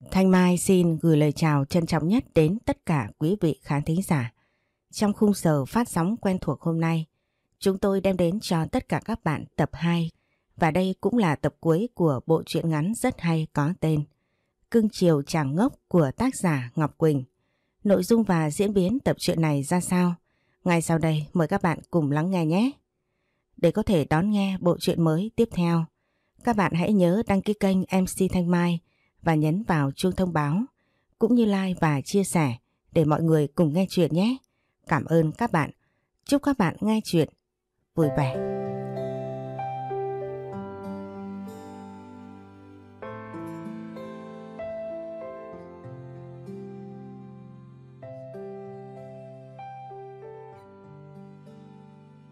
Thanh Mai xin gửi lời chào trân trọng nhất đến tất cả quý vị khán thính giả. Trong khung giờ phát sóng quen thuộc hôm nay, chúng tôi đem đến cho tất cả các bạn tập 2 và đây cũng là tập cuối của bộ truyện ngắn rất hay có tên Cưng chiều chàng ngốc của tác giả Ngọc Quỳnh. Nội dung và diễn biến tập truyện này ra sao? Ngay sau đây mời các bạn cùng lắng nghe nhé. Để có thể đón nghe bộ truyện mới tiếp theo, các bạn hãy nhớ đăng ký kênh MC Thanh Mai và nhấn vào chuông thông báo, cũng như like và chia sẻ để mọi người cùng nghe chuyện nhé. Cảm ơn các bạn. Chúc các bạn nghe chuyện vui vẻ.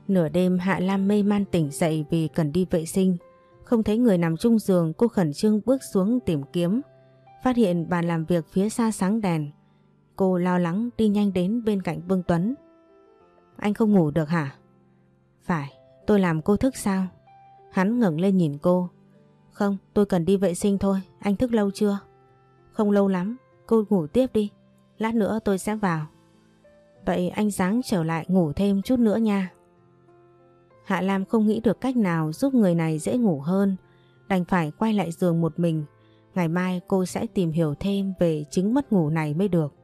Nửa đêm Hạ Lam mê man tỉnh dậy vì cần đi vệ sinh. Không thấy người nằm chung giường cô khẩn trương bước xuống tìm kiếm. Phát hiện bàn làm việc phía xa sáng đèn. Cô lo lắng đi nhanh đến bên cạnh Vương Tuấn. Anh không ngủ được hả? Phải, tôi làm cô thức sao? Hắn ngẩng lên nhìn cô. Không, tôi cần đi vệ sinh thôi, anh thức lâu chưa? Không lâu lắm, cô ngủ tiếp đi. Lát nữa tôi sẽ vào. Vậy anh sáng trở lại ngủ thêm chút nữa nha. Hạ Lam không nghĩ được cách nào giúp người này dễ ngủ hơn, đành phải quay lại giường một mình. Ngày mai cô sẽ tìm hiểu thêm về chứng mất ngủ này mới được.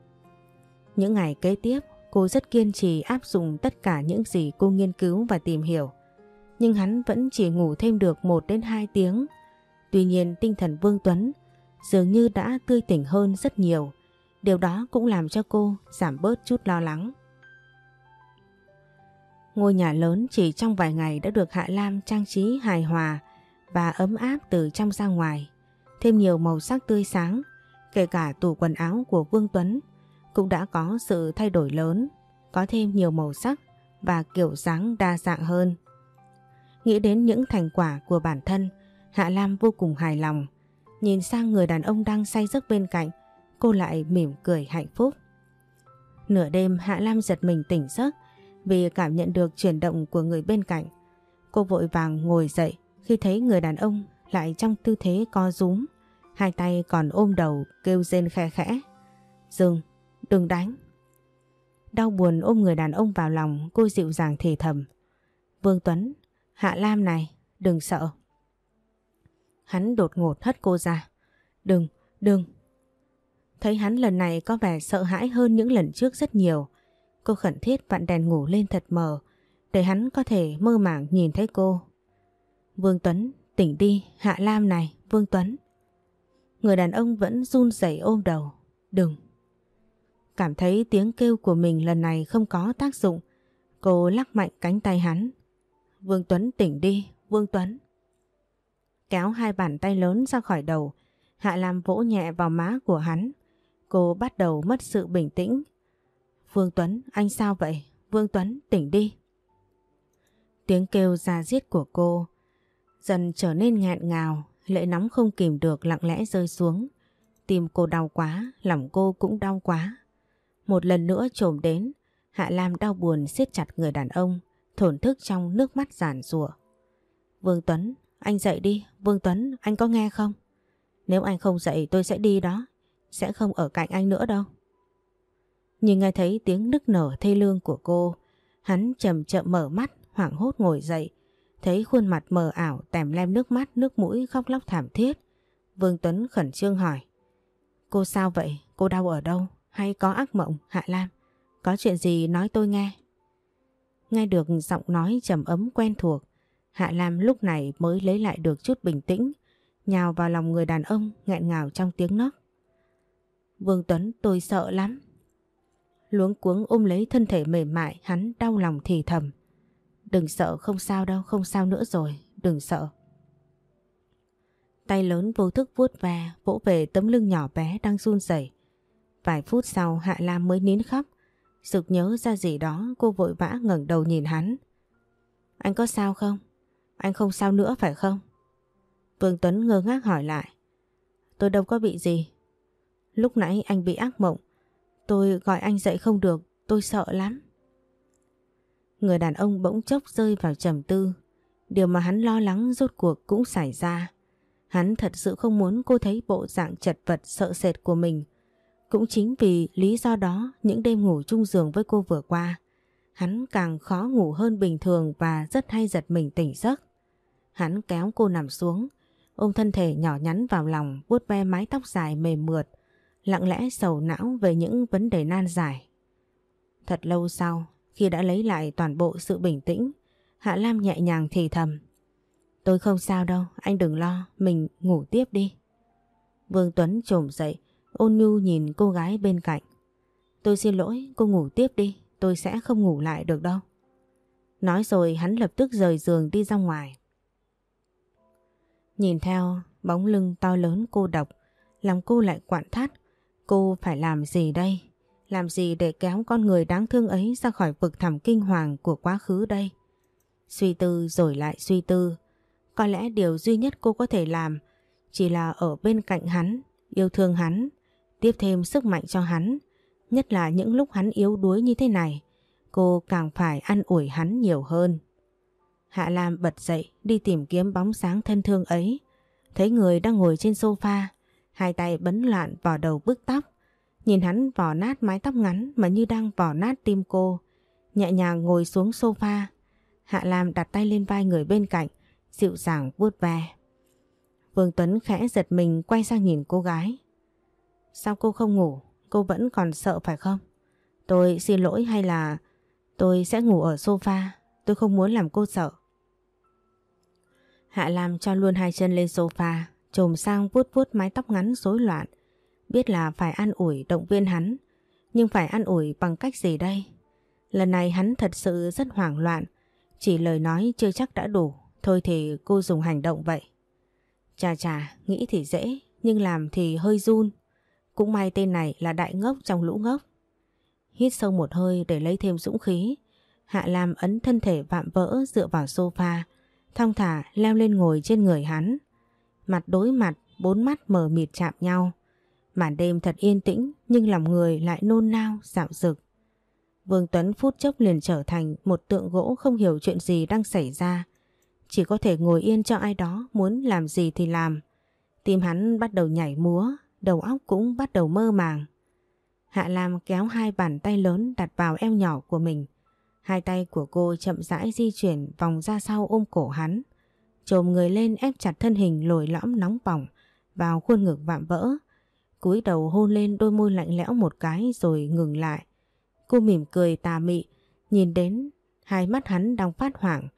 Những ngày kế tiếp, cô rất kiên trì áp dụng tất cả những gì cô nghiên cứu và tìm hiểu. Nhưng hắn vẫn chỉ ngủ thêm được 1 đến 2 tiếng. Tuy nhiên tinh thần Vương Tuấn dường như đã tươi tỉnh hơn rất nhiều. Điều đó cũng làm cho cô giảm bớt chút lo lắng. Ngôi nhà lớn chỉ trong vài ngày đã được Hạ Lam trang trí hài hòa và ấm áp từ trong ra ngoài. Thêm nhiều màu sắc tươi sáng, kể cả tủ quần áo của Vương Tuấn cũng đã có sự thay đổi lớn, có thêm nhiều màu sắc và kiểu dáng đa dạng hơn. Nghĩ đến những thành quả của bản thân, Hạ Lam vô cùng hài lòng. Nhìn sang người đàn ông đang say giấc bên cạnh, cô lại mỉm cười hạnh phúc. Nửa đêm Hạ Lam giật mình tỉnh giấc vì cảm nhận được chuyển động của người bên cạnh. Cô vội vàng ngồi dậy khi thấy người đàn ông lại trong tư thế co rúm, hai tay còn ôm đầu kêu rên khe khẽ. Dừng, đừng đánh. Đau buồn ôm người đàn ông vào lòng cô dịu dàng thì thầm. Vương Tuấn, Hạ Lam này, đừng sợ. Hắn đột ngột hất cô ra. Đừng, đừng. Thấy hắn lần này có vẻ sợ hãi hơn những lần trước rất nhiều. Cô khẩn thiết vặn đèn ngủ lên thật mờ để hắn có thể mơ màng nhìn thấy cô. Vương Tuấn, tỉnh đi, Hạ Lam này, Vương Tuấn. Người đàn ông vẫn run rẩy ôm đầu. Đừng. Cảm thấy tiếng kêu của mình lần này không có tác dụng. Cô lắc mạnh cánh tay hắn. Vương Tuấn tỉnh đi, Vương Tuấn. Kéo hai bàn tay lớn ra khỏi đầu, Hạ Lam vỗ nhẹ vào má của hắn. Cô bắt đầu mất sự bình tĩnh, Vương Tuấn, anh sao vậy? Vương Tuấn, tỉnh đi. Tiếng kêu ra giết của cô dần trở nên nghẹn ngào, lệ nóng không kìm được lặng lẽ rơi xuống. Tim cô đau quá, lòng cô cũng đau quá. Một lần nữa trồm đến, Hạ Lam đau buồn siết chặt người đàn ông, thổn thức trong nước mắt giản rủa. Vương Tuấn, anh dậy đi, Vương Tuấn, anh có nghe không? Nếu anh không dậy tôi sẽ đi đó, sẽ không ở cạnh anh nữa đâu. Nhưng nghe thấy tiếng nức nở thê lương của cô, hắn chậm chậm mở mắt, hoảng hốt ngồi dậy, thấy khuôn mặt mờ ảo tèm lem nước mắt, nước mũi khóc lóc thảm thiết. Vương Tuấn khẩn trương hỏi, cô sao vậy? Cô đau ở đâu? Hay có ác mộng? Hạ Lam, có chuyện gì nói tôi nghe? Nghe được giọng nói trầm ấm quen thuộc, Hạ Lam lúc này mới lấy lại được chút bình tĩnh, nhào vào lòng người đàn ông nghẹn ngào trong tiếng nấc. Vương Tuấn tôi sợ lắm, luống cuống ôm lấy thân thể mềm mại hắn đau lòng thì thầm. Đừng sợ không sao đâu, không sao nữa rồi, đừng sợ. Tay lớn vô thức vuốt ve, vỗ về tấm lưng nhỏ bé đang run rẩy. Vài phút sau Hạ Lam mới nín khóc, sực nhớ ra gì đó cô vội vã ngẩng đầu nhìn hắn. Anh có sao không? Anh không sao nữa phải không? Vương Tuấn ngơ ngác hỏi lại. Tôi đâu có bị gì. Lúc nãy anh bị ác mộng, Tôi gọi anh dậy không được, tôi sợ lắm. Người đàn ông bỗng chốc rơi vào trầm tư. Điều mà hắn lo lắng rốt cuộc cũng xảy ra. Hắn thật sự không muốn cô thấy bộ dạng chật vật sợ sệt của mình. Cũng chính vì lý do đó những đêm ngủ chung giường với cô vừa qua, hắn càng khó ngủ hơn bình thường và rất hay giật mình tỉnh giấc. Hắn kéo cô nằm xuống, ôm thân thể nhỏ nhắn vào lòng vuốt ve mái tóc dài mềm mượt, lặng lẽ sầu não về những vấn đề nan giải. Thật lâu sau, khi đã lấy lại toàn bộ sự bình tĩnh, Hạ Lam nhẹ nhàng thì thầm. Tôi không sao đâu, anh đừng lo, mình ngủ tiếp đi. Vương Tuấn trồm dậy, ôn nhu nhìn cô gái bên cạnh. Tôi xin lỗi, cô ngủ tiếp đi, tôi sẽ không ngủ lại được đâu. Nói rồi hắn lập tức rời giường đi ra ngoài. Nhìn theo bóng lưng to lớn cô độc, làm cô lại quặn thắt. Cô phải làm gì đây? Làm gì để kéo con người đáng thương ấy ra khỏi vực thẳm kinh hoàng của quá khứ đây? Suy tư rồi lại suy tư. Có lẽ điều duy nhất cô có thể làm chỉ là ở bên cạnh hắn, yêu thương hắn, tiếp thêm sức mạnh cho hắn. Nhất là những lúc hắn yếu đuối như thế này, cô càng phải ăn ủi hắn nhiều hơn. Hạ Lam bật dậy đi tìm kiếm bóng sáng thân thương ấy. Thấy người đang ngồi trên sofa, hai tay bấn loạn vào đầu bức tóc. Nhìn hắn vò nát mái tóc ngắn mà như đang vò nát tim cô. Nhẹ nhàng ngồi xuống sofa. Hạ Lam đặt tay lên vai người bên cạnh, dịu dàng vuốt ve. Vương Tuấn khẽ giật mình quay sang nhìn cô gái. Sao cô không ngủ? Cô vẫn còn sợ phải không? Tôi xin lỗi hay là tôi sẽ ngủ ở sofa? Tôi không muốn làm cô sợ. Hạ Lam cho luôn hai chân lên sofa, trồm sang vuốt vuốt mái tóc ngắn rối loạn. Biết là phải an ủi động viên hắn, nhưng phải an ủi bằng cách gì đây? Lần này hắn thật sự rất hoảng loạn, chỉ lời nói chưa chắc đã đủ, thôi thì cô dùng hành động vậy. Chà chà, nghĩ thì dễ, nhưng làm thì hơi run. Cũng may tên này là đại ngốc trong lũ ngốc. Hít sâu một hơi để lấy thêm dũng khí. Hạ Lam ấn thân thể vạm vỡ dựa vào sofa, thong thả leo lên ngồi trên người hắn. Mặt đối mặt, bốn mắt mở mịt chạm nhau. Màn đêm thật yên tĩnh nhưng lòng người lại nôn nao, dạo dực. Vương Tuấn phút chốc liền trở thành một tượng gỗ không hiểu chuyện gì đang xảy ra. Chỉ có thể ngồi yên cho ai đó muốn làm gì thì làm. Tim hắn bắt đầu nhảy múa, đầu óc cũng bắt đầu mơ màng. Hạ Lam kéo hai bàn tay lớn đặt vào eo nhỏ của mình. Hai tay của cô chậm rãi di chuyển vòng ra sau ôm cổ hắn. Trồm người lên ép chặt thân hình lồi lõm nóng bỏng vào khuôn ngực vạm vỡ. cúi đầu hôn lên đôi môi lạnh lẽo một cái rồi ngừng lại. Cô mỉm cười tà mị, nhìn đến hai mắt hắn đang phát hoảng,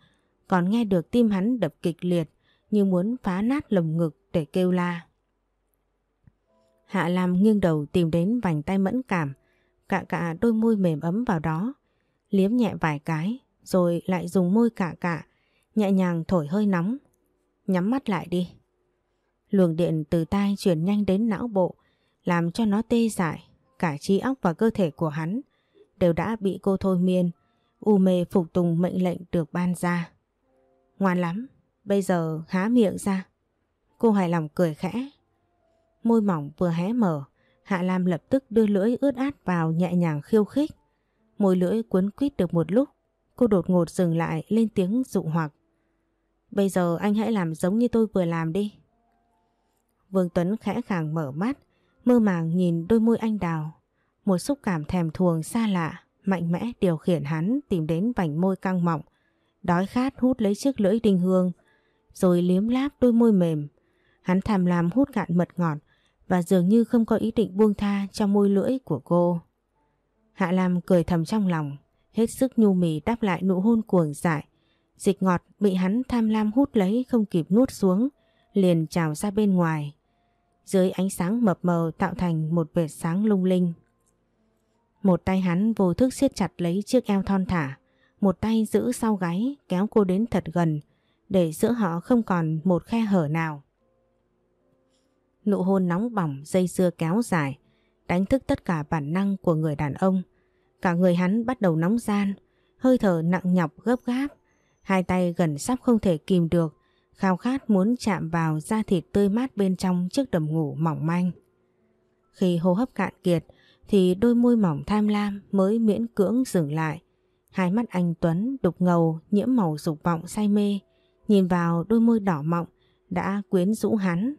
còn nghe được tim hắn đập kịch liệt như muốn phá nát lồng ngực để kêu la. Hạ Lam nghiêng đầu tìm đến vành tay mẫn cảm, cạ cạ đôi môi mềm ấm vào đó, liếm nhẹ vài cái, rồi lại dùng môi cạ cạ, nhẹ nhàng thổi hơi nóng. Nhắm mắt lại đi. Luồng điện từ tai chuyển nhanh đến não bộ, làm cho nó tê dại, cả trí óc và cơ thể của hắn đều đã bị cô thôi miên, u mê phục tùng mệnh lệnh được ban ra. Ngoan lắm, bây giờ há miệng ra. Cô hài lòng cười khẽ. Môi mỏng vừa hé mở, Hạ Lam lập tức đưa lưỡi ướt át vào nhẹ nhàng khiêu khích. Môi lưỡi cuốn quýt được một lúc, cô đột ngột dừng lại lên tiếng dụ hoặc. Bây giờ anh hãy làm giống như tôi vừa làm đi. Vương Tuấn khẽ khàng mở mắt, mơ màng nhìn đôi môi anh đào. Một xúc cảm thèm thuồng xa lạ, mạnh mẽ điều khiển hắn tìm đến vành môi căng mọng, đói khát hút lấy chiếc lưỡi đinh hương, rồi liếm láp đôi môi mềm. Hắn thèm làm hút cạn mật ngọt và dường như không có ý định buông tha trong môi lưỡi của cô. Hạ Lam cười thầm trong lòng, hết sức nhu mì đáp lại nụ hôn cuồng dại. Dịch ngọt bị hắn tham lam hút lấy không kịp nuốt xuống, liền trào ra bên ngoài. Dưới ánh sáng mập mờ tạo thành một vệt sáng lung linh. Một tay hắn vô thức siết chặt lấy chiếc eo thon thả, một tay giữ sau gáy kéo cô đến thật gần, để giữa họ không còn một khe hở nào. Nụ hôn nóng bỏng dây dưa kéo dài, đánh thức tất cả bản năng của người đàn ông. Cả người hắn bắt đầu nóng gian, hơi thở nặng nhọc gấp gáp, hai tay gần sắp không thể kìm được, khao khát muốn chạm vào da thịt tươi mát bên trong chiếc đầm ngủ mỏng manh. Khi hô hấp cạn kiệt thì đôi môi mỏng tham lam mới miễn cưỡng dừng lại. Hai mắt anh Tuấn đục ngầu nhiễm màu dục vọng say mê, nhìn vào đôi môi đỏ mọng đã quyến rũ hắn.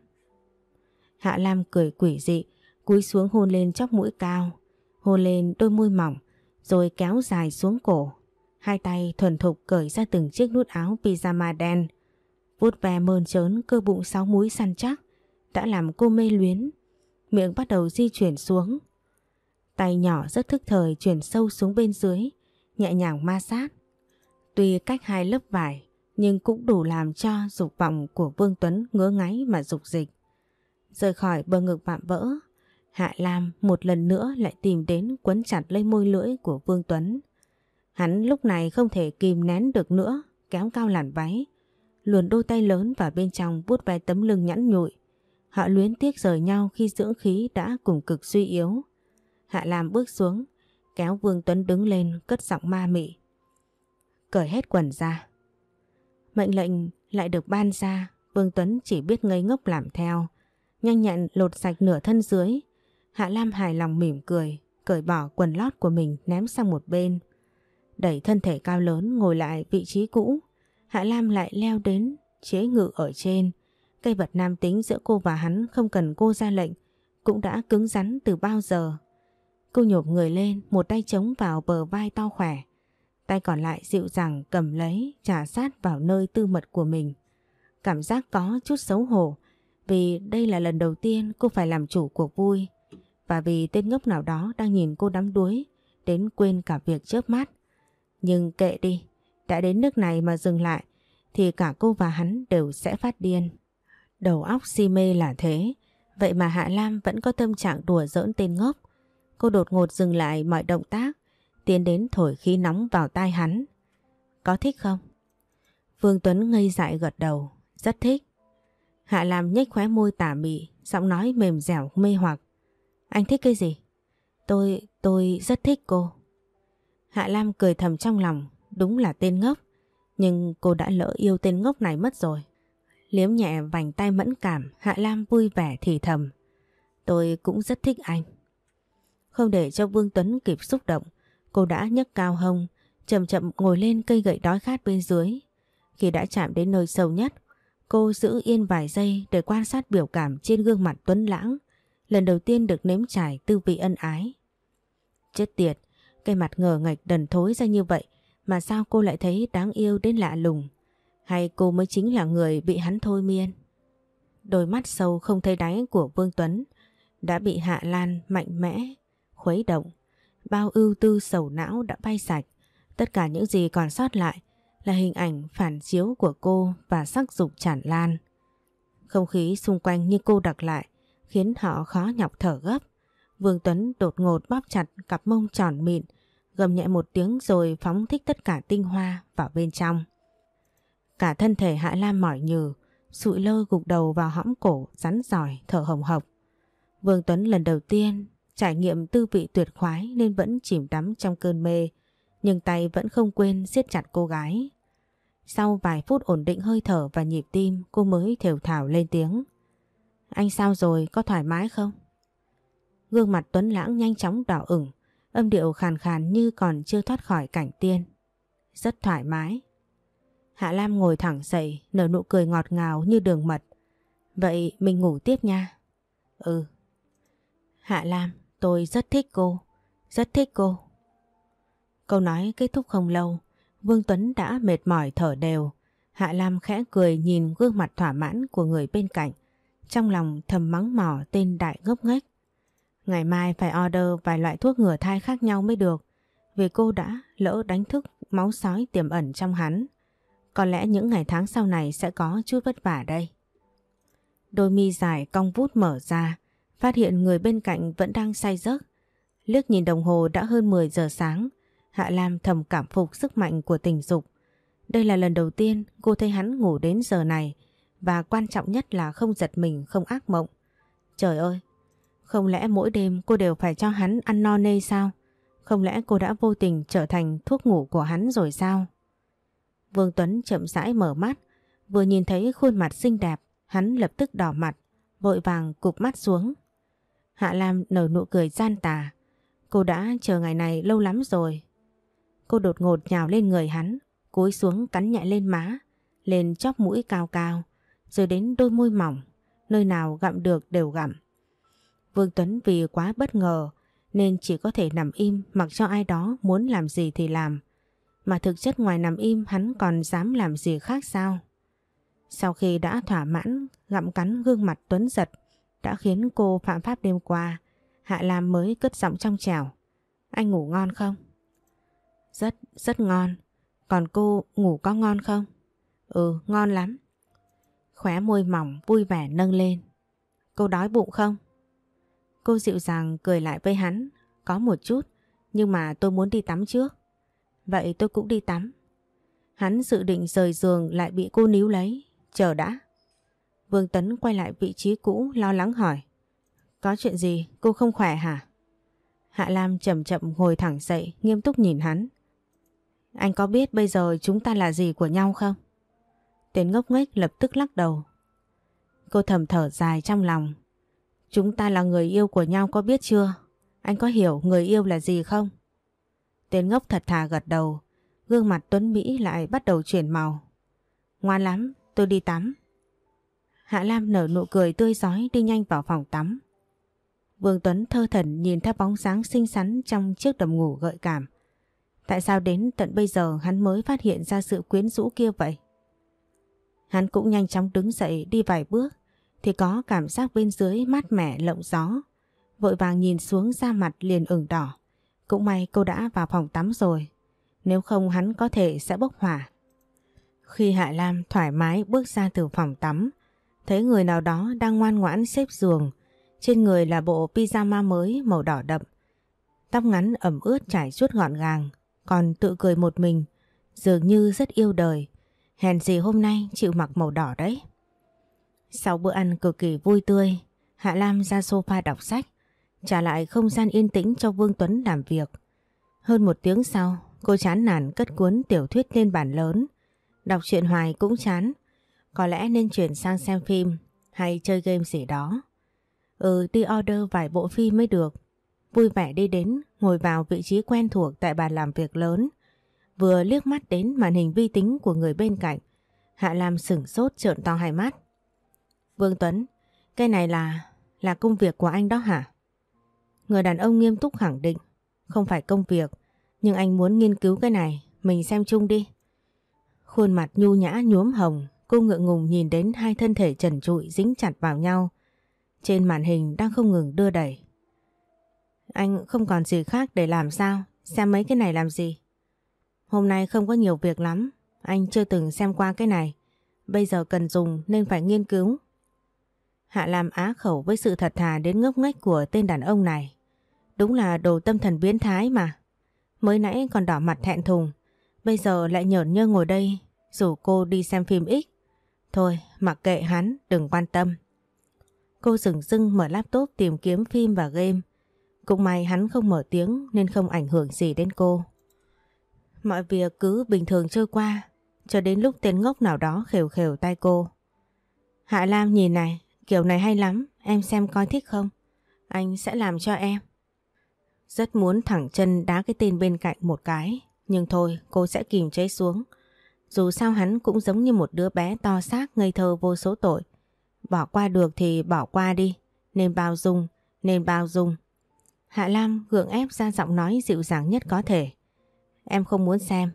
Hạ Lam cười quỷ dị, cúi xuống hôn lên chóc mũi cao, hôn lên đôi môi mỏng, rồi kéo dài xuống cổ. Hai tay thuần thục cởi ra từng chiếc nút áo pyjama đen, vuốt ve mơn trớn cơ bụng sáu múi săn chắc, đã làm cô mê luyến. Miệng bắt đầu di chuyển xuống. Tay nhỏ rất thức thời chuyển sâu xuống bên dưới, nhẹ nhàng ma sát. Tuy cách hai lớp vải, nhưng cũng đủ làm cho dục vọng của Vương Tuấn ngứa ngáy mà dục dịch. Rời khỏi bờ ngực vạm vỡ, Hạ Lam một lần nữa lại tìm đến quấn chặt lấy môi lưỡi của Vương Tuấn. Hắn lúc này không thể kìm nén được nữa, kéo cao làn váy, luồn đôi tay lớn vào bên trong vuốt ve tấm lưng nhẵn nhụi. Họ luyến tiếc rời nhau khi dưỡng khí đã cùng cực suy yếu. Hạ Lam bước xuống, kéo Vương Tuấn đứng lên cất giọng ma mị. Cởi hết quần ra. Mệnh lệnh lại được ban ra, Vương Tuấn chỉ biết ngây ngốc làm theo. Nhanh nhẹn lột sạch nửa thân dưới. Hạ Lam hài lòng mỉm cười, cởi bỏ quần lót của mình ném sang một bên. Đẩy thân thể cao lớn ngồi lại vị trí cũ. Hạ Lam lại leo đến chế ngự ở trên. Cây vật nam tính giữa cô và hắn không cần cô ra lệnh, cũng đã cứng rắn từ bao giờ. Cô nhộp người lên, một tay chống vào bờ vai to khỏe. Tay còn lại dịu dàng cầm lấy, trả sát vào nơi tư mật của mình. Cảm giác có chút xấu hổ, vì đây là lần đầu tiên cô phải làm chủ cuộc vui. Và vì tên ngốc nào đó đang nhìn cô đắm đuối, đến quên cả việc chớp mắt. Nhưng kệ đi, đã đến nước này mà dừng lại, thì cả cô và hắn đều sẽ phát điên. Đầu óc si mê là thế, vậy mà Hạ Lam vẫn có tâm trạng đùa giỡn tên ngốc. Cô đột ngột dừng lại mọi động tác, tiến đến thổi khí nóng vào tai hắn. Có thích không? Vương Tuấn ngây dại gật đầu, rất thích. Hạ Lam nhếch khóe môi tả mị, giọng nói mềm dẻo mê hoặc. Anh thích cái gì? Tôi, tôi rất thích cô. Hạ Lam cười thầm trong lòng, đúng là tên ngốc. Nhưng cô đã lỡ yêu tên ngốc này mất rồi. Liếm nhẹ vành tay mẫn cảm, Hạ Lam vui vẻ thì thầm. Tôi cũng rất thích anh. Không để cho Vương Tuấn kịp xúc động, cô đã nhấc cao hông, chậm chậm ngồi lên cây gậy đói khát bên dưới. Khi đã chạm đến nơi sâu nhất, cô giữ yên vài giây để quan sát biểu cảm trên gương mặt Tuấn Lãng, lần đầu tiên được nếm trải tư vị ân ái. Chết tiệt, cây mặt ngờ ngạch đần thối ra như vậy mà sao cô lại thấy đáng yêu đến lạ lùng? Hay cô mới chính là người bị hắn thôi miên? Đôi mắt sâu không thấy đáy của Vương Tuấn đã bị Hạ Lan mạnh mẽ, khuấy động. Bao ưu tư sầu não đã bay sạch. Tất cả những gì còn sót lại là hình ảnh phản chiếu của cô và sắc dục tràn lan. Không khí xung quanh như cô đặc lại khiến họ khó nhọc thở gấp. Vương Tuấn đột ngột bóp chặt cặp mông tròn mịn, gầm nhẹ một tiếng rồi phóng thích tất cả tinh hoa vào bên trong. Cả thân thể Hạ Lam mỏi nhừ, sụi lơ gục đầu vào hõm cổ, rắn giỏi, thở hồng hộc. Vương Tuấn lần đầu tiên trải nghiệm tư vị tuyệt khoái nên vẫn chìm đắm trong cơn mê, nhưng tay vẫn không quên siết chặt cô gái. Sau vài phút ổn định hơi thở và nhịp tim, cô mới thều thảo lên tiếng. Anh sao rồi, có thoải mái không? Gương mặt Tuấn Lãng nhanh chóng đỏ ửng, âm điệu khàn khàn như còn chưa thoát khỏi cảnh tiên. Rất thoải mái. Hạ Lam ngồi thẳng dậy, nở nụ cười ngọt ngào như đường mật. Vậy mình ngủ tiếp nha. Ừ. Hạ Lam, tôi rất thích cô. Rất thích cô. Câu nói kết thúc không lâu, Vương Tuấn đã mệt mỏi thở đều. Hạ Lam khẽ cười nhìn gương mặt thỏa mãn của người bên cạnh. Trong lòng thầm mắng mỏ tên đại ngốc nghếch. Ngày mai phải order vài loại thuốc ngừa thai khác nhau mới được. Vì cô đã lỡ đánh thức máu sói tiềm ẩn trong hắn. Có lẽ những ngày tháng sau này sẽ có chút vất vả đây. Đôi mi dài cong vút mở ra, phát hiện người bên cạnh vẫn đang say giấc. Liếc nhìn đồng hồ đã hơn 10 giờ sáng, Hạ Lam thầm cảm phục sức mạnh của tình dục. Đây là lần đầu tiên cô thấy hắn ngủ đến giờ này và quan trọng nhất là không giật mình, không ác mộng. Trời ơi, không lẽ mỗi đêm cô đều phải cho hắn ăn no nê sao? Không lẽ cô đã vô tình trở thành thuốc ngủ của hắn rồi sao? Vương Tuấn chậm rãi mở mắt, vừa nhìn thấy khuôn mặt xinh đẹp, hắn lập tức đỏ mặt, vội vàng cụp mắt xuống. Hạ Lam nở nụ cười gian tà. Cô đã chờ ngày này lâu lắm rồi. Cô đột ngột nhào lên người hắn, cúi xuống cắn nhẹ lên má, lên chóp mũi cao cao, rồi đến đôi môi mỏng, nơi nào gặm được đều gặm. Vương Tuấn vì quá bất ngờ nên chỉ có thể nằm im mặc cho ai đó muốn làm gì thì làm. Mà thực chất ngoài nằm im hắn còn dám làm gì khác sao? Sau khi đã thỏa mãn gặm cắn gương mặt Tuấn giật đã khiến cô phạm pháp đêm qua, Hạ Lam mới cất giọng trong trẻo. Anh ngủ ngon không? Rất, rất ngon. Còn cô ngủ có ngon không? Ừ, ngon lắm. Khóe môi mỏng vui vẻ nâng lên. Cô đói bụng không? Cô dịu dàng cười lại với hắn. Có một chút, nhưng mà tôi muốn đi tắm trước. Vậy tôi cũng đi tắm. Hắn dự định rời giường lại bị cô níu lấy. Chờ đã. Vương Tấn quay lại vị trí cũ lo lắng hỏi. Có chuyện gì? Cô không khỏe hả? Hạ Lam chậm chậm ngồi thẳng dậy, nghiêm túc nhìn hắn. Anh có biết bây giờ chúng ta là gì của nhau không? Tên ngốc nghếch lập tức lắc đầu. Cô thầm thở dài trong lòng. Chúng ta là người yêu của nhau có biết chưa? Anh có hiểu người yêu là gì không? Tên ngốc thật thà gật đầu. Gương mặt Tuấn Mỹ lại bắt đầu chuyển màu. Ngoan lắm, tôi đi tắm. Hạ Lam nở nụ cười tươi giói đi nhanh vào phòng tắm. Vương Tuấn thơ thần nhìn theo bóng sáng xinh xắn trong chiếc đầm ngủ gợi cảm. Tại sao đến tận bây giờ hắn mới phát hiện ra sự quyến rũ kia vậy? Hắn cũng nhanh chóng đứng dậy đi vài bước thì có cảm giác bên dưới mát mẻ lộng gió. Vội vàng nhìn xuống da mặt liền ửng đỏ. Cũng may cô đã vào phòng tắm rồi. Nếu không hắn có thể sẽ bốc hỏa. Khi Hạ Lam thoải mái bước ra từ phòng tắm, thấy người nào đó đang ngoan ngoãn xếp giường. Trên người là bộ pyjama mới màu đỏ đậm. Tóc ngắn ẩm ướt trải suốt gọn gàng, còn tự cười một mình, dường như rất yêu đời. Hèn gì hôm nay chịu mặc màu đỏ đấy. Sau bữa ăn cực kỳ vui tươi, Hạ Lam ra sofa đọc sách, trả lại không gian yên tĩnh cho Vương Tuấn làm việc. Hơn một tiếng sau, cô chán nản cất cuốn tiểu thuyết lên bàn lớn. Đọc truyện hoài cũng chán, có lẽ nên chuyển sang xem phim hay chơi game gì đó. Ừ, đi order vài bộ phim mới được. Vui vẻ đi đến, ngồi vào vị trí quen thuộc tại bàn làm việc lớn. Vừa liếc mắt đến màn hình vi tính của người bên cạnh, Hạ Lam sửng sốt trợn to hai mắt. Vương Tuấn, cái này là... là công việc của anh đó hả? Người đàn ông nghiêm túc khẳng định, không phải công việc, nhưng anh muốn nghiên cứu cái này, mình xem chung đi. Khuôn mặt nhu nhã nhuốm hồng, cô ngượng ngùng nhìn đến hai thân thể trần trụi dính chặt vào nhau. Trên màn hình đang không ngừng đưa đẩy. Anh không còn gì khác để làm sao, xem mấy cái này làm gì. Hôm nay không có nhiều việc lắm, anh chưa từng xem qua cái này. Bây giờ cần dùng nên phải nghiên cứu. Hạ Lam á khẩu với sự thật thà đến ngốc nghếch của tên đàn ông này. Đúng là đồ tâm thần biến thái mà. Mới nãy còn đỏ mặt thẹn thùng, bây giờ lại nhởn nhơ ngồi đây rủ cô đi xem phim X. Thôi, mặc kệ hắn, đừng quan tâm. Cô dừng dưng mở laptop tìm kiếm phim và game. Cũng may hắn không mở tiếng nên không ảnh hưởng gì đến cô. Mọi việc cứ bình thường trôi qua, cho đến lúc tên ngốc nào đó khều khều tay cô. Hạ Lam nhìn này, kiểu này hay lắm, em xem coi thích không? Anh sẽ làm cho em. Rất muốn thẳng chân đá cái tên bên cạnh một cái, nhưng thôi cô sẽ kìm chế xuống. Dù sao hắn cũng giống như một đứa bé to xác ngây thơ vô số tội. Bỏ qua được thì bỏ qua đi, nên bao dung, nên bao dung. Hạ Lam gượng ép ra giọng nói dịu dàng nhất có thể. Em không muốn xem.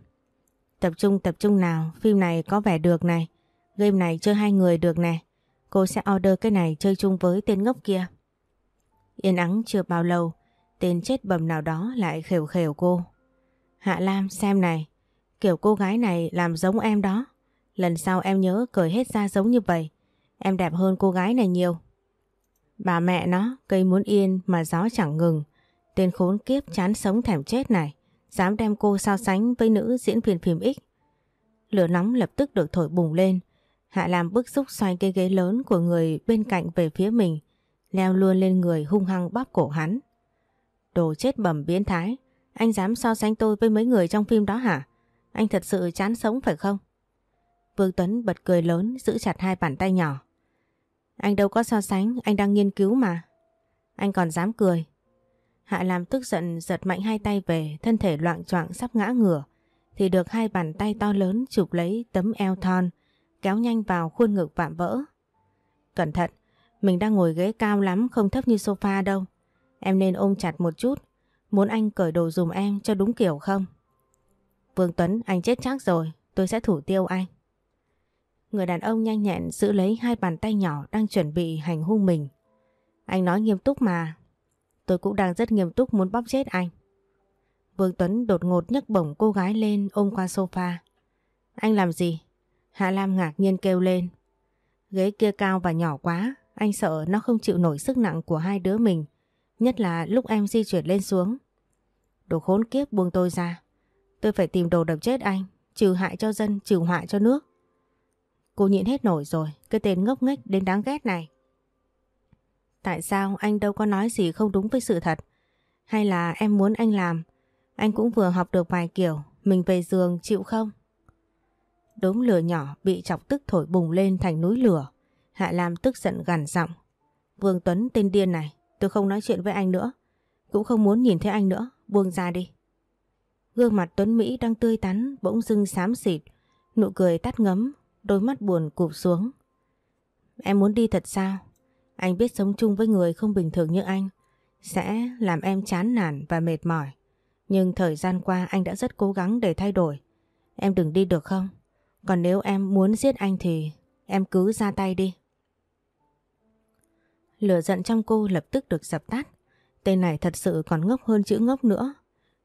Tập trung tập trung nào, phim này có vẻ được này. Game này chơi hai người được này. Cô sẽ order cái này chơi chung với tên ngốc kia. Yên ắng chưa bao lâu, tên chết bầm nào đó lại khều khều cô. Hạ Lam xem này, kiểu cô gái này làm giống em đó. Lần sau em nhớ cởi hết ra giống như vậy. Em đẹp hơn cô gái này nhiều. Bà mẹ nó, cây muốn yên mà gió chẳng ngừng. Tên khốn kiếp chán sống thèm chết này. Dám đem cô so sánh với nữ diễn viên phim X. Lửa nóng lập tức được thổi bùng lên. Hạ Lam bức xúc xoay cái ghế lớn của người bên cạnh về phía mình. Leo luôn lên người hung hăng bóp cổ hắn. Đồ chết bẩm biến thái. Anh dám so sánh tôi với mấy người trong phim đó hả? Anh thật sự chán sống phải không? Vương Tuấn bật cười lớn giữ chặt hai bàn tay nhỏ. Anh đâu có so sánh, anh đang nghiên cứu mà. Anh còn dám cười. Hạ làm tức giận giật mạnh hai tay về, thân thể loạn choạng sắp ngã ngửa. Thì được hai bàn tay to lớn chụp lấy tấm eo thon kéo nhanh vào khuôn ngực vạm vỡ. Cẩn thận, mình đang ngồi ghế cao lắm không thấp như sofa đâu. Em nên ôm chặt một chút, muốn anh cởi đồ dùm em cho đúng kiểu không? Vương Tuấn, anh chết chắc rồi, tôi sẽ thủ tiêu anh. Người đàn ông nhanh nhẹn giữ lấy hai bàn tay nhỏ đang chuẩn bị hành hung mình. Anh nói nghiêm túc mà. Tôi cũng đang rất nghiêm túc muốn bóp chết anh. Vương Tuấn đột ngột nhấc bổng cô gái lên ôm qua sofa. Anh làm gì? Hạ Lam ngạc nhiên kêu lên. Ghế kia cao và nhỏ quá, anh sợ nó không chịu nổi sức nặng của hai đứa mình. Nhất là lúc em di chuyển lên xuống. Đồ khốn kiếp buông tôi ra. Tôi phải tìm đồ đập chết anh, trừ hại cho dân, trừ họa cho nước. Cô nhịn hết nổi rồi, cái tên ngốc nghếch đến đáng ghét này. Tại sao anh đâu có nói gì không đúng với sự thật? Hay là em muốn anh làm? Anh cũng vừa học được vài kiểu, mình về giường chịu không? Đống lửa nhỏ bị chọc tức thổi bùng lên thành núi lửa. Hạ Lam tức giận gằn giọng. Vương Tuấn tên điên này, tôi không nói chuyện với anh nữa. Cũng không muốn nhìn thấy anh nữa, buông ra đi. Gương mặt Tuấn Mỹ đang tươi tắn, bỗng dưng xám xịt, nụ cười tắt ngấm, đôi mắt buồn cụp xuống. Em muốn đi thật sao? Anh biết sống chung với người không bình thường như anh sẽ làm em chán nản và mệt mỏi. Nhưng thời gian qua anh đã rất cố gắng để thay đổi. Em đừng đi được không? Còn nếu em muốn giết anh thì em cứ ra tay đi. Lửa giận trong cô lập tức được dập tắt. Tên này thật sự còn ngốc hơn chữ ngốc nữa.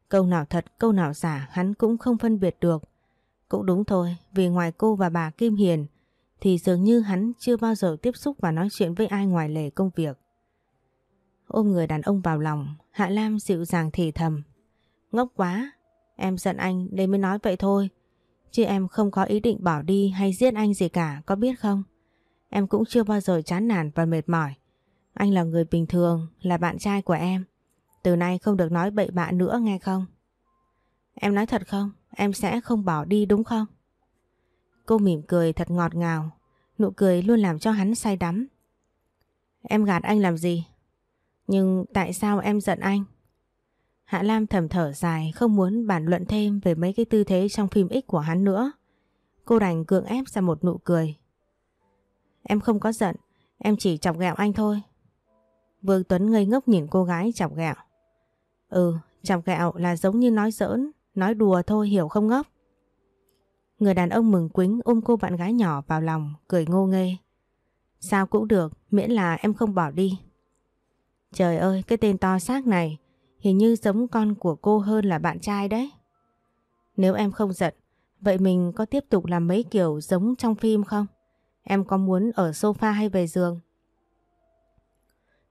Câu nào thật, câu nào giả hắn cũng không phân biệt được. Cũng đúng thôi, vì ngoài cô và bà Kim Hiền thì dường như hắn chưa bao giờ tiếp xúc và nói chuyện với ai ngoài lề công việc. Ôm người đàn ông vào lòng, Hạ Lam dịu dàng thì thầm. Ngốc quá, em giận anh nên mới nói vậy thôi. Chứ em không có ý định bỏ đi hay giết anh gì cả, có biết không? Em cũng chưa bao giờ chán nản và mệt mỏi. Anh là người bình thường, là bạn trai của em. Từ nay không được nói bậy bạ nữa nghe không? Em nói thật không? Em sẽ không bỏ đi đúng không? Cô mỉm cười thật ngọt ngào, nụ cười luôn làm cho hắn say đắm. Em gạt anh làm gì? Nhưng tại sao em giận anh? Hạ Lam thầm thở dài không muốn bàn luận thêm về mấy cái tư thế trong phim X của hắn nữa. Cô đành cưỡng ép ra một nụ cười. Em không có giận, em chỉ chọc ghẹo anh thôi. Vương Tuấn ngây ngốc nhìn cô gái chọc ghẹo. Ừ, chọc ghẹo là giống như nói giỡn, nói đùa thôi hiểu không ngốc. Người đàn ông mừng quính ôm cô bạn gái nhỏ vào lòng, cười ngô nghê. Sao cũng được, miễn là em không bỏ đi. Trời ơi, cái tên to xác này hình như giống con của cô hơn là bạn trai đấy. Nếu em không giận, vậy mình có tiếp tục làm mấy kiểu giống trong phim không? Em có muốn ở sofa hay về giường?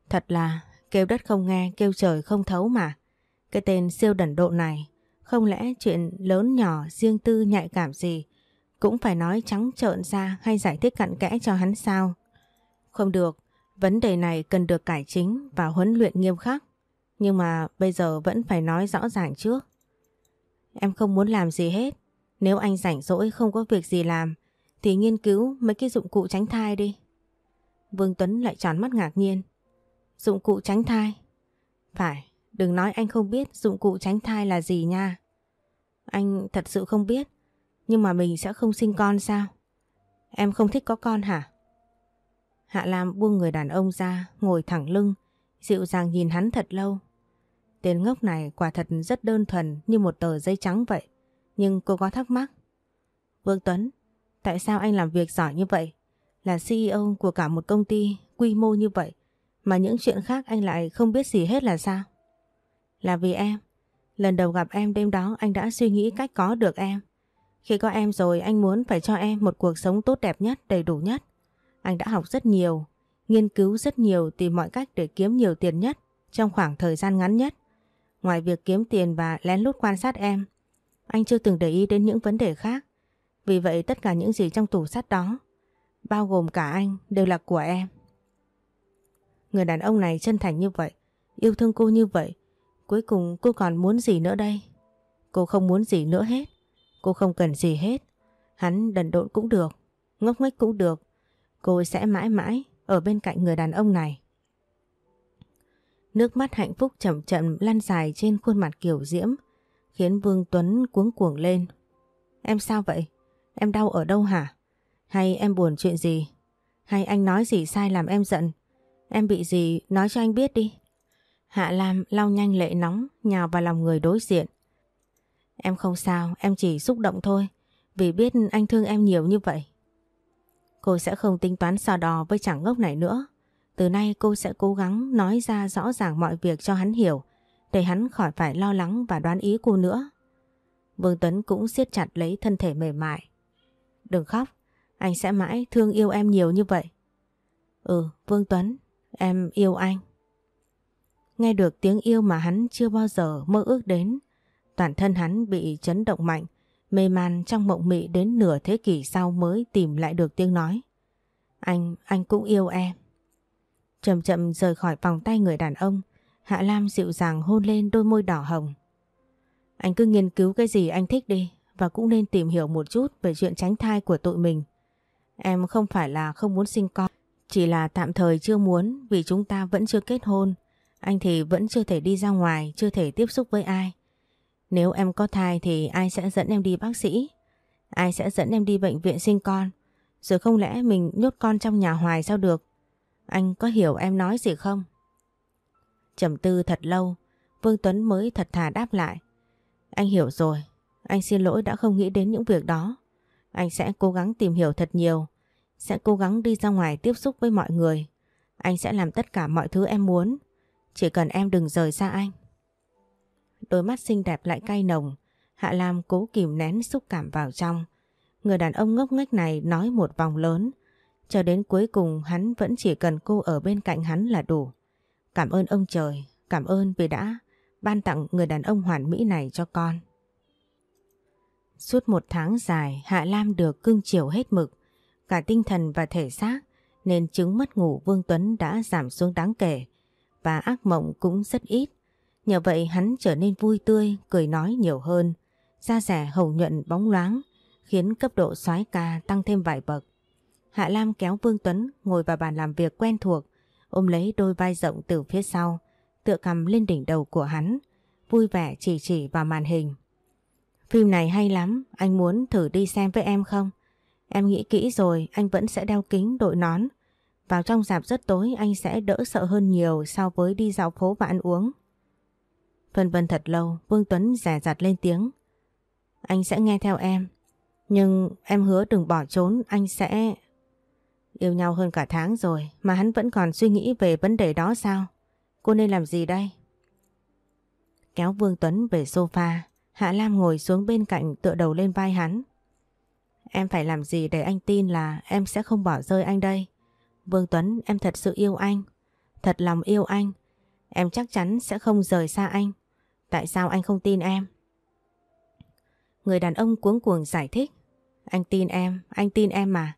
Thật là kêu đất không nghe, kêu trời không thấu mà. Cái tên siêu đẩn độ này, không lẽ chuyện lớn nhỏ, riêng tư, nhạy cảm gì cũng phải nói trắng trợn ra hay giải thích cặn kẽ cho hắn sao? Không được, vấn đề này cần được cải chính và huấn luyện nghiêm khắc. Nhưng mà bây giờ vẫn phải nói rõ ràng trước. Em không muốn làm gì hết. Nếu anh rảnh rỗi không có việc gì làm thì nghiên cứu mấy cái dụng cụ tránh thai đi. Vương Tuấn lại tròn mắt ngạc nhiên. Dụng cụ tránh thai? Phải, đừng nói anh không biết dụng cụ tránh thai là gì nha. Anh thật sự không biết, nhưng mà mình sẽ không sinh con sao? Em không thích có con hả? Hạ Lam buông người đàn ông ra, ngồi thẳng lưng, dịu dàng nhìn hắn thật lâu. Tên ngốc này quả thật rất đơn thuần như một tờ giấy trắng vậy. Nhưng cô có thắc mắc. Vương Tuấn, tại sao anh làm việc giỏi như vậy? Là CEO của cả một công ty quy mô như vậy mà những chuyện khác anh lại không biết gì hết là sao? Là vì em. Lần đầu gặp em đêm đó anh đã suy nghĩ cách có được em. Khi có em rồi anh muốn phải cho em một cuộc sống tốt đẹp nhất, đầy đủ nhất. Anh đã học rất nhiều, nghiên cứu rất nhiều tìm mọi cách để kiếm nhiều tiền nhất trong khoảng thời gian ngắn nhất. Ngoài việc kiếm tiền và lén lút quan sát em, anh chưa từng để ý đến những vấn đề khác. Vì vậy tất cả những gì trong tủ sắt đó, bao gồm cả anh, đều là của em. Người đàn ông này chân thành như vậy, yêu thương cô như vậy. Cuối cùng cô còn muốn gì nữa đây? Cô không muốn gì nữa hết. Cô không cần gì hết. Hắn đần độn cũng được, ngốc nghếch cũng được. Cô sẽ mãi mãi ở bên cạnh người đàn ông này. Nước mắt hạnh phúc chậm chậm lăn dài trên khuôn mặt kiểu diễm, khiến Vương Tuấn cuống cuồng lên. Em sao vậy? Em đau ở đâu hả? Hay em buồn chuyện gì? Hay anh nói gì sai làm em giận? Em bị gì nói cho anh biết đi. Hạ Lam lau nhanh lệ nóng nhào vào lòng người đối diện. Em không sao, em chỉ xúc động thôi. Vì biết anh thương em nhiều như vậy. Cô sẽ không tính toán so đò với chàng ngốc này nữa. Từ nay cô sẽ cố gắng nói ra rõ ràng mọi việc cho hắn hiểu. Để hắn khỏi phải lo lắng và đoán ý cô nữa. Vương Tuấn cũng siết chặt lấy thân thể mềm mại. Đừng khóc, anh sẽ mãi thương yêu em nhiều như vậy. Ừ, Vương Tuấn, em yêu anh. Nghe được tiếng yêu mà hắn chưa bao giờ mơ ước đến. Toàn thân hắn bị chấn động mạnh, mê man trong mộng mị đến nửa thế kỷ sau mới tìm lại được tiếng nói. Anh, anh cũng yêu em. Chậm chậm rời khỏi vòng tay người đàn ông, Hạ Lam dịu dàng hôn lên đôi môi đỏ hồng. Anh cứ nghiên cứu cái gì anh thích đi và cũng nên tìm hiểu một chút về chuyện tránh thai của tụi mình. Em không phải là không muốn sinh con, chỉ là tạm thời chưa muốn vì chúng ta vẫn chưa kết hôn. Anh thì vẫn chưa thể đi ra ngoài, chưa thể tiếp xúc với ai. Nếu em có thai thì ai sẽ dẫn em đi bác sĩ? Ai sẽ dẫn em đi bệnh viện sinh con? Rồi không lẽ mình nhốt con trong nhà hoài sao được? Anh có hiểu em nói gì không? trầm tư thật lâu, Vương Tuấn mới thật thà đáp lại. Anh hiểu rồi, anh xin lỗi đã không nghĩ đến những việc đó. Anh sẽ cố gắng tìm hiểu thật nhiều, sẽ cố gắng đi ra ngoài tiếp xúc với mọi người. Anh sẽ làm tất cả mọi thứ em muốn, chỉ cần em đừng rời xa anh. Đôi mắt xinh đẹp lại cay nồng, Hạ Lam cố kìm nén xúc cảm vào trong. Người đàn ông ngốc nghếch này nói một vòng lớn, cho đến cuối cùng hắn vẫn chỉ cần cô ở bên cạnh hắn là đủ. Cảm ơn ông trời, cảm ơn vì đã ban tặng người đàn ông hoàn mỹ này cho con. Suốt một tháng dài Hạ Lam được cưng chiều hết mực, cả tinh thần và thể xác nên chứng mất ngủ Vương Tuấn đã giảm xuống đáng kể và ác mộng cũng rất ít. Nhờ vậy hắn trở nên vui tươi, cười nói nhiều hơn, da rẻ hồng nhuận bóng loáng khiến cấp độ soái ca tăng thêm vài bậc. Hạ Lam kéo Vương Tuấn ngồi vào bàn làm việc quen thuộc, ôm lấy đôi vai rộng từ phía sau, tựa cầm lên đỉnh đầu của hắn, vui vẻ chỉ chỉ vào màn hình. Phim này hay lắm, anh muốn thử đi xem với em không? Em nghĩ kỹ rồi, anh vẫn sẽ đeo kính đội nón. Vào trong dạp rất tối anh sẽ đỡ sợ hơn nhiều so với đi dạo phố và ăn uống. Vân vân thật lâu, Vương Tuấn rẻ rặt lên tiếng. Anh sẽ nghe theo em, nhưng em hứa đừng bỏ trốn, anh sẽ... Yêu nhau hơn cả tháng rồi mà hắn vẫn còn suy nghĩ về vấn đề đó sao? Cô nên làm gì đây? Kéo Vương Tuấn về sofa, Hạ Lam ngồi xuống bên cạnh tựa đầu lên vai hắn. Em phải làm gì để anh tin là em sẽ không bỏ rơi anh đây? Vương Tuấn em thật sự yêu anh, thật lòng yêu anh. Em chắc chắn sẽ không rời xa anh. Tại sao anh không tin em? Người đàn ông cuống cuồng giải thích. Anh tin em, anh tin em mà.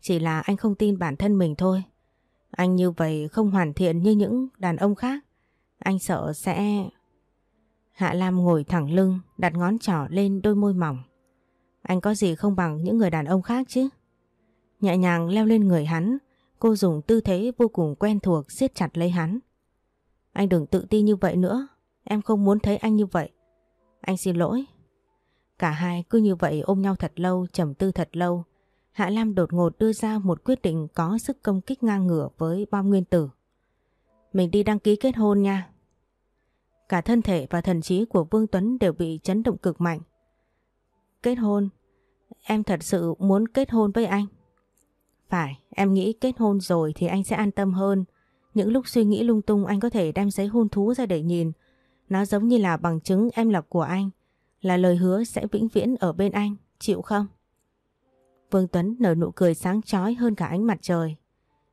Chỉ là anh không tin bản thân mình thôi. Anh như vậy không hoàn thiện như những đàn ông khác. Anh sợ sẽ... Hạ Lam ngồi thẳng lưng, đặt ngón trỏ lên đôi môi mỏng. Anh có gì không bằng những người đàn ông khác chứ? Nhẹ nhàng leo lên người hắn, cô dùng tư thế vô cùng quen thuộc siết chặt lấy hắn. Anh đừng tự ti như vậy nữa, em không muốn thấy anh như vậy. Anh xin lỗi. Cả hai cứ như vậy ôm nhau thật lâu, trầm tư thật lâu. Hạ Lam đột ngột đưa ra một quyết định có sức công kích ngang ngửa với bom nguyên tử. Mình đi đăng ký kết hôn nha. Cả thân thể và thần trí của Vương Tuấn đều bị chấn động cực mạnh. Kết hôn? Em thật sự muốn kết hôn với anh. Phải, em nghĩ kết hôn rồi thì anh sẽ an tâm hơn. Những lúc suy nghĩ lung tung anh có thể đem giấy hôn thú ra để nhìn. Nó giống như là bằng chứng em là của anh. Là lời hứa sẽ vĩnh viễn ở bên anh. Chịu không? Vương Tuấn nở nụ cười sáng chói hơn cả ánh mặt trời.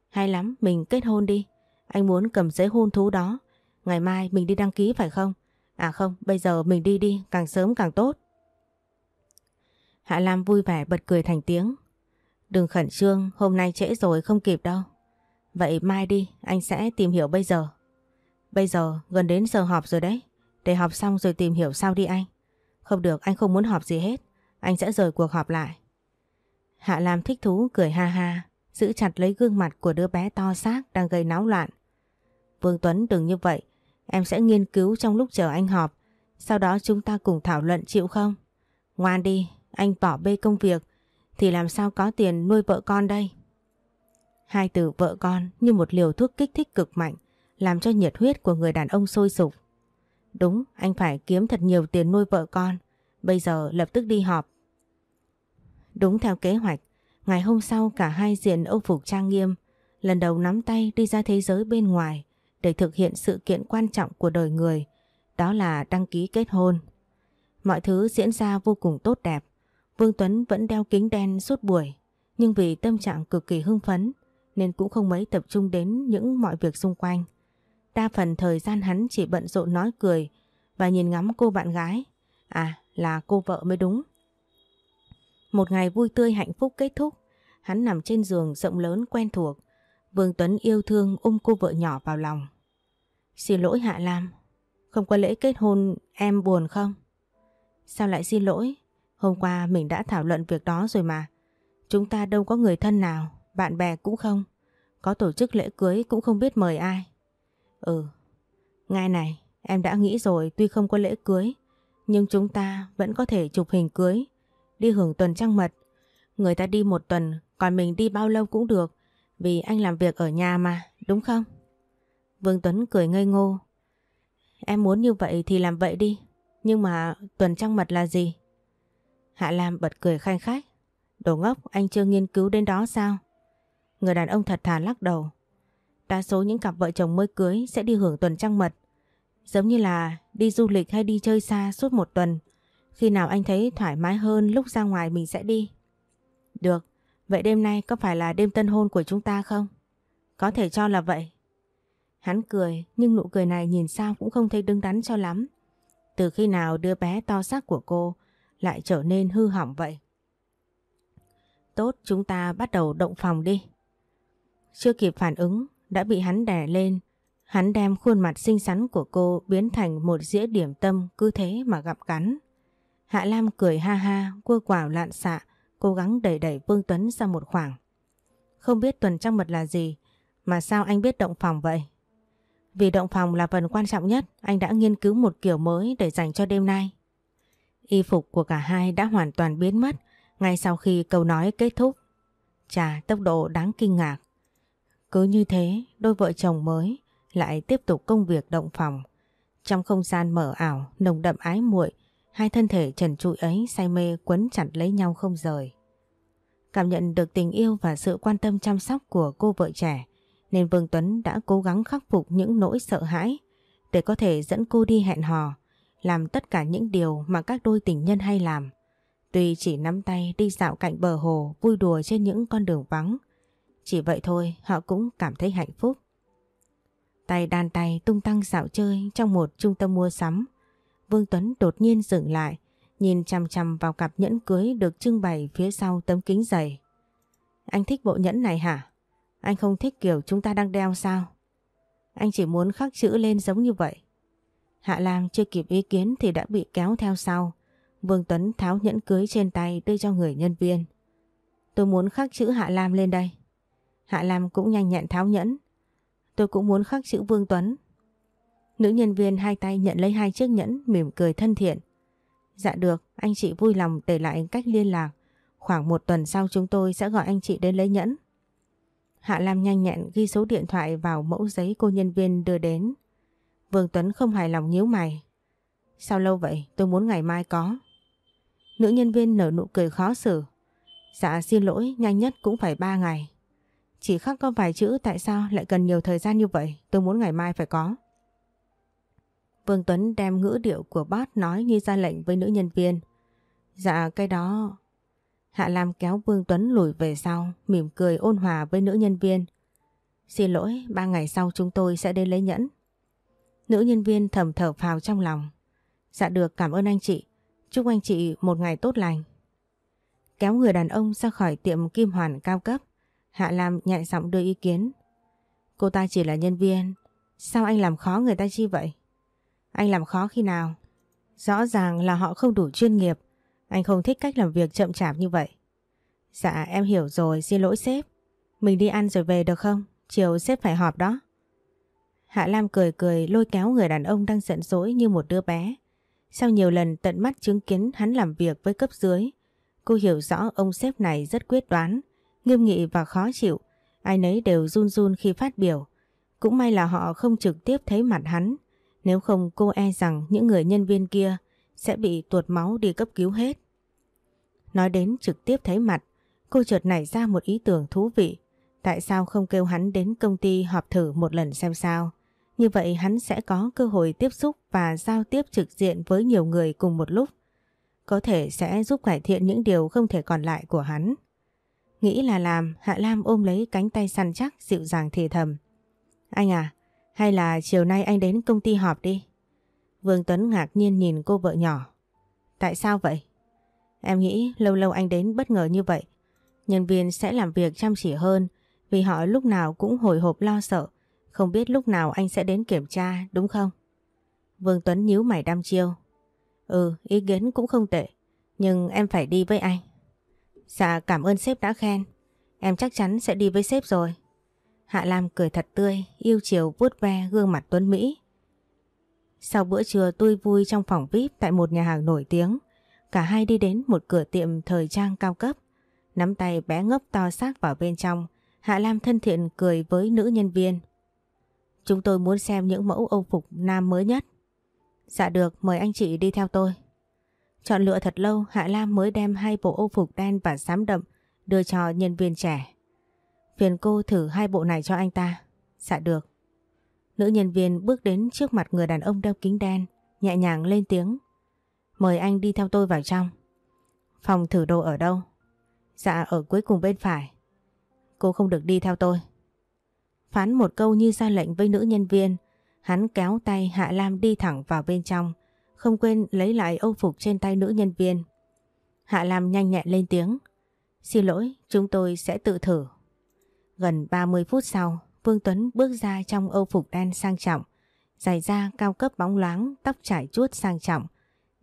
Hay lắm, mình kết hôn đi. Anh muốn cầm giấy hôn thú đó. Ngày mai mình đi đăng ký phải không? À không, bây giờ mình đi đi, càng sớm càng tốt. Hạ Lam vui vẻ bật cười thành tiếng. Đừng khẩn trương, hôm nay trễ rồi không kịp đâu. Vậy mai đi, anh sẽ tìm hiểu bây giờ. Bây giờ gần đến giờ họp rồi đấy. Để họp xong rồi tìm hiểu sau đi anh. Không được, anh không muốn họp gì hết. Anh sẽ rời cuộc họp lại. Hạ Lam thích thú cười ha ha, giữ chặt lấy gương mặt của đứa bé to xác đang gây náo loạn. Vương Tuấn đừng như vậy, em sẽ nghiên cứu trong lúc chờ anh họp, sau đó chúng ta cùng thảo luận chịu không? Ngoan đi, anh bỏ bê công việc, thì làm sao có tiền nuôi vợ con đây? Hai từ vợ con như một liều thuốc kích thích cực mạnh làm cho nhiệt huyết của người đàn ông sôi sục. Đúng, anh phải kiếm thật nhiều tiền nuôi vợ con. Bây giờ lập tức đi họp. Đúng theo kế hoạch, ngày hôm sau cả hai diện âu phục trang nghiêm, lần đầu nắm tay đi ra thế giới bên ngoài để thực hiện sự kiện quan trọng của đời người, đó là đăng ký kết hôn. Mọi thứ diễn ra vô cùng tốt đẹp. Vương Tuấn vẫn đeo kính đen suốt buổi, nhưng vì tâm trạng cực kỳ hưng phấn nên cũng không mấy tập trung đến những mọi việc xung quanh. Đa phần thời gian hắn chỉ bận rộn nói cười và nhìn ngắm cô bạn gái. À, là cô vợ mới đúng. Một ngày vui tươi hạnh phúc kết thúc, hắn nằm trên giường rộng lớn quen thuộc. Vương Tuấn yêu thương ôm cô vợ nhỏ vào lòng. Xin lỗi Hạ Lam, không có lễ kết hôn em buồn không? Sao lại xin lỗi? Hôm qua mình đã thảo luận việc đó rồi mà. Chúng ta đâu có người thân nào, bạn bè cũng không. Có tổ chức lễ cưới cũng không biết mời ai. Ừ, ngay này, em đã nghĩ rồi tuy không có lễ cưới, nhưng chúng ta vẫn có thể chụp hình cưới, đi hưởng tuần trăng mật. Người ta đi một tuần, còn mình đi bao lâu cũng được, vì anh làm việc ở nhà mà, đúng không? Vương Tuấn cười ngây ngô. Em muốn như vậy thì làm vậy đi, nhưng mà tuần trăng mật là gì? Hạ Lam bật cười khanh khách. Đồ ngốc, anh chưa nghiên cứu đến đó sao? Người đàn ông thật thà lắc đầu. Đa số những cặp vợ chồng mới cưới sẽ đi hưởng tuần trăng mật. Giống như là đi du lịch hay đi chơi xa suốt một tuần. Khi nào anh thấy thoải mái hơn lúc ra ngoài mình sẽ đi. Được, vậy đêm nay có phải là đêm tân hôn của chúng ta không? Có thể cho là vậy. Hắn cười, nhưng nụ cười này nhìn sao cũng không thấy đứng đắn cho lắm. Từ khi nào đứa bé to xác của cô lại trở nên hư hỏng vậy? Tốt, chúng ta bắt đầu động phòng đi. Chưa kịp phản ứng, đã bị hắn đè lên. Hắn đem khuôn mặt xinh xắn của cô biến thành một dĩa điểm tâm cứ thế mà gặp cắn. Hạ Lam cười ha ha, cua quảo lạn xạ, cố gắng đẩy đẩy Vương Tuấn ra một khoảng. Không biết tuần trăng mật là gì, mà sao anh biết động phòng vậy? Vì động phòng là phần quan trọng nhất, anh đã nghiên cứu một kiểu mới để dành cho đêm nay. Y phục của cả hai đã hoàn toàn biến mất ngay sau khi câu nói kết thúc. Chà, tốc độ đáng kinh ngạc. Cứ như thế, đôi vợ chồng mới lại tiếp tục công việc động phòng. Trong không gian mở ảo, nồng đậm ái muội, hai thân thể trần trụi ấy say mê quấn chặt lấy nhau không rời. Cảm nhận được tình yêu và sự quan tâm chăm sóc của cô vợ trẻ, nên Vương Tuấn đã cố gắng khắc phục những nỗi sợ hãi để có thể dẫn cô đi hẹn hò, làm tất cả những điều mà các đôi tình nhân hay làm. Tuy chỉ nắm tay đi dạo cạnh bờ hồ vui đùa trên những con đường vắng, chỉ vậy thôi họ cũng cảm thấy hạnh phúc. Tay đàn tay tung tăng dạo chơi trong một trung tâm mua sắm. Vương Tuấn đột nhiên dừng lại, nhìn chằm chằm vào cặp nhẫn cưới được trưng bày phía sau tấm kính dày. Anh thích bộ nhẫn này hả? Anh không thích kiểu chúng ta đang đeo sao? Anh chỉ muốn khắc chữ lên giống như vậy. Hạ Lam chưa kịp ý kiến thì đã bị kéo theo sau. Vương Tuấn tháo nhẫn cưới trên tay đưa cho người nhân viên. Tôi muốn khắc chữ Hạ Lam lên đây. Hạ Lam cũng nhanh nhẹn tháo nhẫn. Tôi cũng muốn khắc chữ Vương Tuấn. Nữ nhân viên hai tay nhận lấy hai chiếc nhẫn mỉm cười thân thiện. Dạ được, anh chị vui lòng để lại cách liên lạc. Khoảng một tuần sau chúng tôi sẽ gọi anh chị đến lấy nhẫn. Hạ Lam nhanh nhẹn ghi số điện thoại vào mẫu giấy cô nhân viên đưa đến. Vương Tuấn không hài lòng nhíu mày. Sao lâu vậy? Tôi muốn ngày mai có. Nữ nhân viên nở nụ cười khó xử. Dạ xin lỗi, nhanh nhất cũng phải 3 ngày. Chỉ khắc có vài chữ tại sao lại cần nhiều thời gian như vậy, tôi muốn ngày mai phải có. Vương Tuấn đem ngữ điệu của boss nói như ra lệnh với nữ nhân viên. Dạ cái đó... Hạ Lam kéo Vương Tuấn lùi về sau, mỉm cười ôn hòa với nữ nhân viên. Xin lỗi, ba ngày sau chúng tôi sẽ đến lấy nhẫn. Nữ nhân viên thầm thở phào trong lòng. Dạ được, cảm ơn anh chị. Chúc anh chị một ngày tốt lành. Kéo người đàn ông ra khỏi tiệm kim hoàn cao cấp. Hạ Lam nhạy giọng đưa ý kiến. Cô ta chỉ là nhân viên. Sao anh làm khó người ta chi vậy? Anh làm khó khi nào? Rõ ràng là họ không đủ chuyên nghiệp. Anh không thích cách làm việc chậm chạp như vậy. Dạ em hiểu rồi, xin lỗi sếp. Mình đi ăn rồi về được không? Chiều sếp phải họp đó. Hạ Lam cười cười lôi kéo người đàn ông đang giận dỗi như một đứa bé. Sau nhiều lần tận mắt chứng kiến hắn làm việc với cấp dưới, Cô hiểu rõ ông sếp này rất quyết đoán, nghiêm nghị và khó chịu. Ai nấy đều run run khi phát biểu. Cũng may là họ không trực tiếp thấy mặt hắn. Nếu không cô e rằng những người nhân viên kia sẽ bị tuột máu đi cấp cứu hết. Nói đến trực tiếp thấy mặt, cô chợt nảy ra một ý tưởng thú vị. Tại sao không kêu hắn đến công ty họp thử một lần xem sao? Như vậy hắn sẽ có cơ hội tiếp xúc và giao tiếp trực diện với nhiều người cùng một lúc. Có thể sẽ giúp cải thiện những điều không thể còn lại của hắn. Nghĩ là làm, Hạ Lam ôm lấy cánh tay săn chắc dịu dàng thì thầm. Anh à, hay là chiều nay anh đến công ty họp đi? Vương Tuấn ngạc nhiên nhìn cô vợ nhỏ. Tại sao vậy? Em nghĩ lâu lâu anh đến bất ngờ như vậy. Nhân viên sẽ làm việc chăm chỉ hơn vì họ lúc nào cũng hồi hộp lo sợ. Không biết lúc nào anh sẽ đến kiểm tra đúng không? Vương Tuấn nhíu mày đăm chiêu. Ừ, ý kiến cũng không tệ. Nhưng em phải đi với anh. Dạ cảm ơn sếp đã khen. Em chắc chắn sẽ đi với sếp rồi. Hạ Lam cười thật tươi, yêu chiều vuốt ve gương mặt Tuấn Mỹ. Sau bữa trưa tươi vui trong phòng VIP tại một nhà hàng nổi tiếng, cả hai đi đến một cửa tiệm thời trang cao cấp. Nắm tay bé ngốc to xác vào bên trong, Hạ Lam thân thiện cười với nữ nhân viên. Chúng tôi muốn xem những mẫu âu phục nam mới nhất. Dạ được, mời anh chị đi theo tôi. Chọn lựa thật lâu, Hạ Lam mới đem hai bộ âu phục đen và xám đậm đưa cho nhân viên trẻ. Phiền cô thử hai bộ này cho anh ta. Dạ được. Nữ nhân viên bước đến trước mặt người đàn ông đeo kính đen, nhẹ nhàng lên tiếng. Mời anh đi theo tôi vào trong. Phòng thử đồ ở đâu? Dạ ở cuối cùng bên phải. Cô không được đi theo tôi. Phán một câu như ra lệnh với nữ nhân viên, hắn kéo tay Hạ Lam đi thẳng vào bên trong, không quên lấy lại âu phục trên tay nữ nhân viên. Hạ Lam nhanh nhẹn lên tiếng. Xin lỗi, chúng tôi sẽ tự thử. Gần 30 phút sau, Vương Tuấn bước ra trong âu phục đen sang trọng, giày da cao cấp bóng loáng, tóc trải chuốt sang trọng.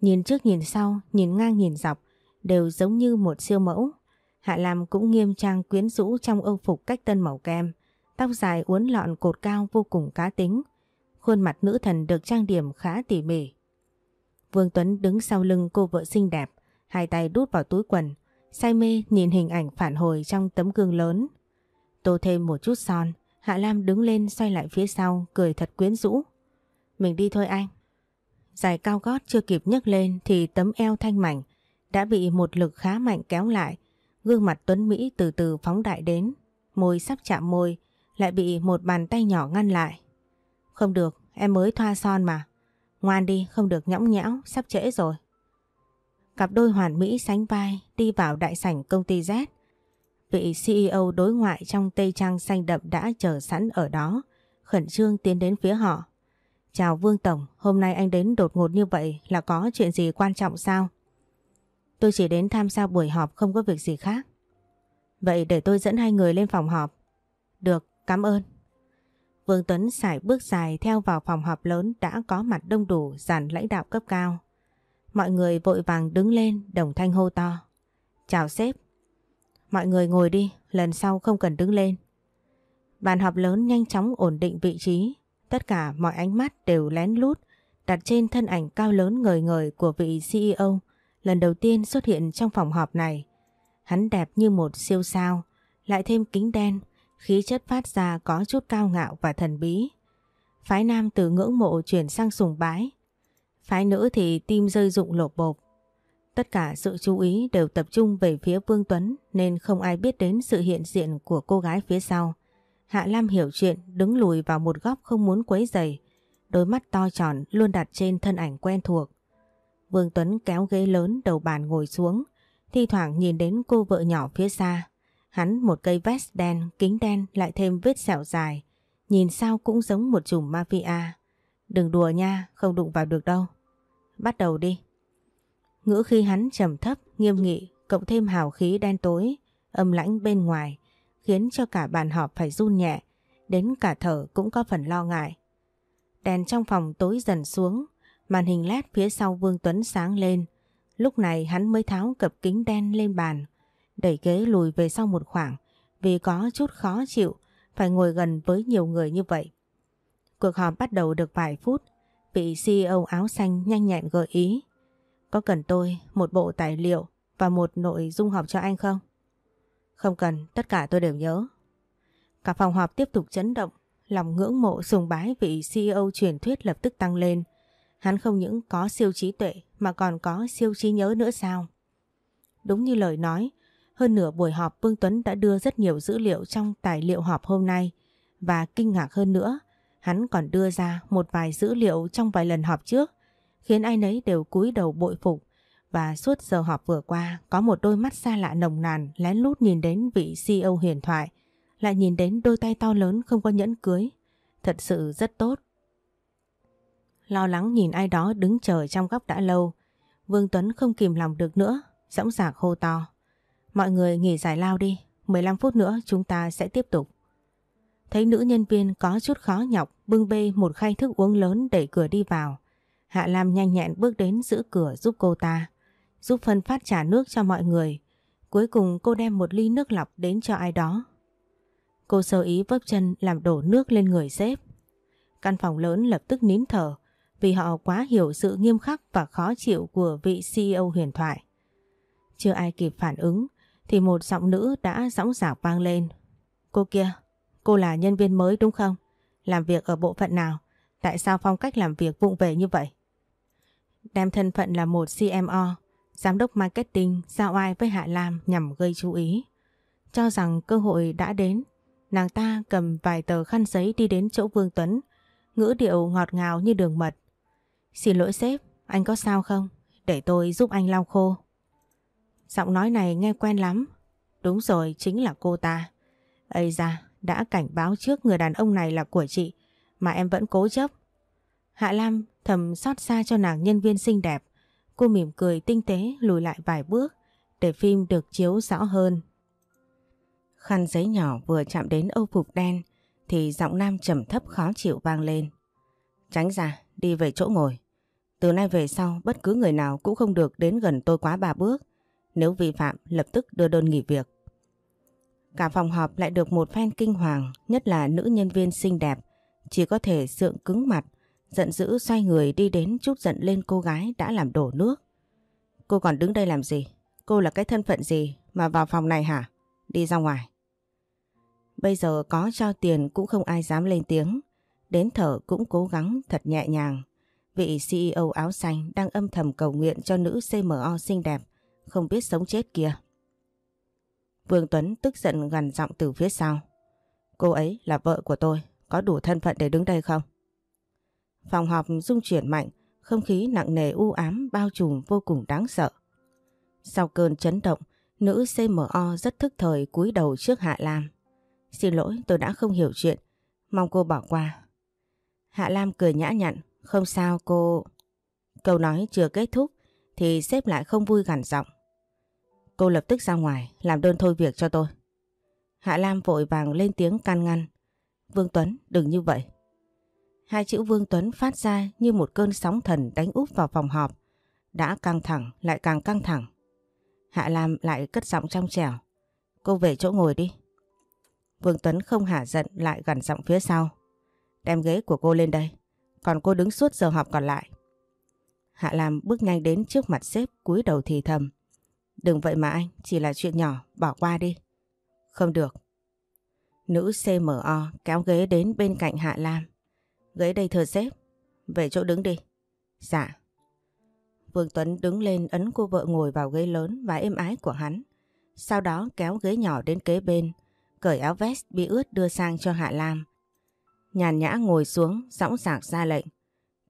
Nhìn trước nhìn sau, nhìn ngang nhìn dọc, đều giống như một siêu mẫu. Hạ Lam cũng nghiêm trang quyến rũ trong âu phục cách tân màu kem, tóc dài uốn lọn cột cao vô cùng cá tính. Khuôn mặt nữ thần được trang điểm khá tỉ mỉ. Vương Tuấn đứng sau lưng cô vợ xinh đẹp, hai tay đút vào túi quần, say mê nhìn hình ảnh phản hồi trong tấm gương lớn. Tô thêm một chút son, Hạ Lam đứng lên xoay lại phía sau, cười thật quyến rũ. Mình đi thôi anh. Giày cao gót chưa kịp nhấc lên thì tấm eo thanh mảnh đã bị một lực khá mạnh kéo lại. Gương mặt Tuấn Mỹ từ từ phóng đại đến, môi sắp chạm môi, lại bị một bàn tay nhỏ ngăn lại. Không được, em mới thoa son mà. Ngoan đi, không được nhõng nhẽo, sắp trễ rồi. Cặp đôi hoàn mỹ sánh vai đi vào đại sảnh công ty Z. Vị CEO đối ngoại trong tây trang xanh đậm đã chờ sẵn ở đó, khẩn trương tiến đến phía họ. Chào Vương Tổng, hôm nay anh đến đột ngột như vậy là có chuyện gì quan trọng sao? Tôi chỉ đến tham gia buổi họp không có việc gì khác. Vậy để tôi dẫn hai người lên phòng họp. Được, cảm ơn. Vương Tuấn xài bước dài theo vào phòng họp lớn đã có mặt đông đủ dàn lãnh đạo cấp cao. Mọi người vội vàng đứng lên đồng thanh hô to. Chào sếp. Mọi người ngồi đi, lần sau không cần đứng lên. Bàn họp lớn nhanh chóng ổn định vị trí. Tất cả mọi ánh mắt đều lén lút đặt trên thân ảnh cao lớn ngời ngời của vị CEO lần đầu tiên xuất hiện trong phòng họp này. Hắn đẹp như một siêu sao, lại thêm kính đen, khí chất phát ra có chút cao ngạo và thần bí. Phái nam từ ngưỡng mộ chuyển sang sùng bái. Phái nữ thì tim rơi rụng lột bột. Tất cả sự chú ý đều tập trung về phía Vương Tuấn nên không ai biết đến sự hiện diện của cô gái phía sau. Hạ Lam hiểu chuyện đứng lùi vào một góc không muốn quấy dày. Đôi mắt to tròn luôn đặt trên thân ảnh quen thuộc. Vương Tuấn kéo ghế lớn đầu bàn ngồi xuống, thi thoảng nhìn đến cô vợ nhỏ phía xa. Hắn một cây vest đen, kính đen lại thêm vết sẹo dài, nhìn sao cũng giống một chùm mafia. Đừng đùa nha, không đụng vào được đâu. Bắt đầu đi. Ngữ khi hắn trầm thấp, nghiêm nghị, cộng thêm hào khí đen tối, âm lãnh bên ngoài, khiến cho cả bàn họp phải run nhẹ, đến cả thở cũng có phần lo ngại. Đèn trong phòng tối dần xuống, màn hình led phía sau Vương Tuấn sáng lên. Lúc này hắn mới tháo cặp kính đen lên bàn, đẩy ghế lùi về sau một khoảng vì có chút khó chịu phải ngồi gần với nhiều người như vậy. Cuộc họp bắt đầu được vài phút, vị CEO áo xanh nhanh nhẹn gợi ý. Có cần tôi một bộ tài liệu và một nội dung họp cho anh không? Không cần, tất cả tôi đều nhớ. Cả phòng họp tiếp tục chấn động, lòng ngưỡng mộ sùng bái vị CEO truyền thuyết lập tức tăng lên. Hắn không những có siêu trí tuệ mà còn có siêu trí nhớ nữa sao? Đúng như lời nói, hơn nửa buổi họp Vương Tuấn đã đưa rất nhiều dữ liệu trong tài liệu họp hôm nay và kinh ngạc hơn nữa, hắn còn đưa ra một vài dữ liệu trong vài lần họp trước khiến ai nấy đều cúi đầu bội phục và suốt giờ họp vừa qua có một đôi mắt xa lạ nồng nàn lén lút nhìn đến vị CEO huyền thoại lại nhìn đến đôi tay to lớn không có nhẫn cưới. Thật sự rất tốt. Lo lắng nhìn ai đó đứng chờ trong góc đã lâu. Vương Tuấn không kìm lòng được nữa, dõng dạc hô to. Mọi người nghỉ giải lao đi, 15 phút nữa chúng ta sẽ tiếp tục. Thấy nữ nhân viên có chút khó nhọc bưng bê một khay thức uống lớn đẩy cửa đi vào. Hạ Lam nhanh nhẹn bước đến giữ cửa giúp cô ta, giúp phân phát trả nước cho mọi người. Cuối cùng cô đem một ly nước lọc đến cho ai đó. Cô sơ ý vấp chân làm đổ nước lên người sếp. Căn phòng lớn lập tức nín thở vì họ quá hiểu sự nghiêm khắc và khó chịu của vị CEO huyền thoại. Chưa ai kịp phản ứng thì một giọng nữ đã dõng dạc vang lên. Cô kia, cô là nhân viên mới đúng không? Làm việc ở bộ phận nào? Tại sao phong cách làm việc vụng về như vậy? Đem thân phận là một CMO, giám đốc marketing giao ai với Hạ Lam nhằm gây chú ý. Cho rằng cơ hội đã đến Nàng ta cầm vài tờ khăn giấy đi đến chỗ Vương Tuấn, ngữ điệu ngọt ngào như đường mật. Xin lỗi sếp, anh có sao không? Để tôi giúp anh lau khô. Giọng nói này nghe quen lắm. Đúng rồi, chính là cô ta. Ây da, đã cảnh báo trước người đàn ông này là của chị, mà em vẫn cố chấp. Hạ Lam thầm xót xa cho nàng nhân viên xinh đẹp. Cô mỉm cười tinh tế lùi lại vài bước để phim được chiếu rõ hơn. Khăn giấy nhỏ vừa chạm đến âu phục đen thì giọng nam trầm thấp khó chịu vang lên. Tránh ra, đi về chỗ ngồi. Từ nay về sau bất cứ người nào cũng không được đến gần tôi quá ba bước. Nếu vi phạm lập tức đưa đơn nghỉ việc. Cả phòng họp lại được một phen kinh hoàng, nhất là nữ nhân viên xinh đẹp, chỉ có thể sượng cứng mặt, giận dữ xoay người đi đến chút giận lên cô gái đã làm đổ nước. Cô còn đứng đây làm gì? Cô là cái thân phận gì mà vào phòng này hả? Đi ra ngoài. Bây giờ có cho tiền cũng không ai dám lên tiếng. Đến thở cũng cố gắng thật nhẹ nhàng. Vị CEO áo xanh đang âm thầm cầu nguyện cho nữ CMO xinh đẹp, không biết sống chết kia. Vương Tuấn tức giận gần giọng từ phía sau. Cô ấy là vợ của tôi, có đủ thân phận để đứng đây không? Phòng họp rung chuyển mạnh, không khí nặng nề u ám bao trùm vô cùng đáng sợ. Sau cơn chấn động, nữ CMO rất thức thời cúi đầu trước Hạ Lam. Xin lỗi tôi đã không hiểu chuyện. Mong cô bỏ qua. Hạ Lam cười nhã nhặn. Không sao cô... Câu nói chưa kết thúc thì sếp lại không vui gằn giọng. Cô lập tức ra ngoài làm đơn thôi việc cho tôi. Hạ Lam vội vàng lên tiếng can ngăn. Vương Tuấn đừng như vậy. Hai chữ Vương Tuấn phát ra như một cơn sóng thần đánh úp vào phòng họp. Đã căng thẳng lại càng căng thẳng. Hạ Lam lại cất giọng trong trẻo. Cô về chỗ ngồi đi. Vương Tuấn không hả giận lại gần giọng phía sau. Đem ghế của cô lên đây. Còn cô đứng suốt giờ họp còn lại. Hạ Lam bước nhanh đến trước mặt sếp cúi đầu thì thầm. Đừng vậy mà anh, chỉ là chuyện nhỏ, bỏ qua đi. Không được. Nữ CMO kéo ghế đến bên cạnh Hạ Lam. Ghế đây thưa sếp. Về chỗ đứng đi. Dạ. Vương Tuấn đứng lên ấn cô vợ ngồi vào ghế lớn và êm ái của hắn. Sau đó kéo ghế nhỏ đến kế bên cởi áo vest bị ướt đưa sang cho Hạ Lam. Nhàn nhã ngồi xuống, dõng dạc ra lệnh.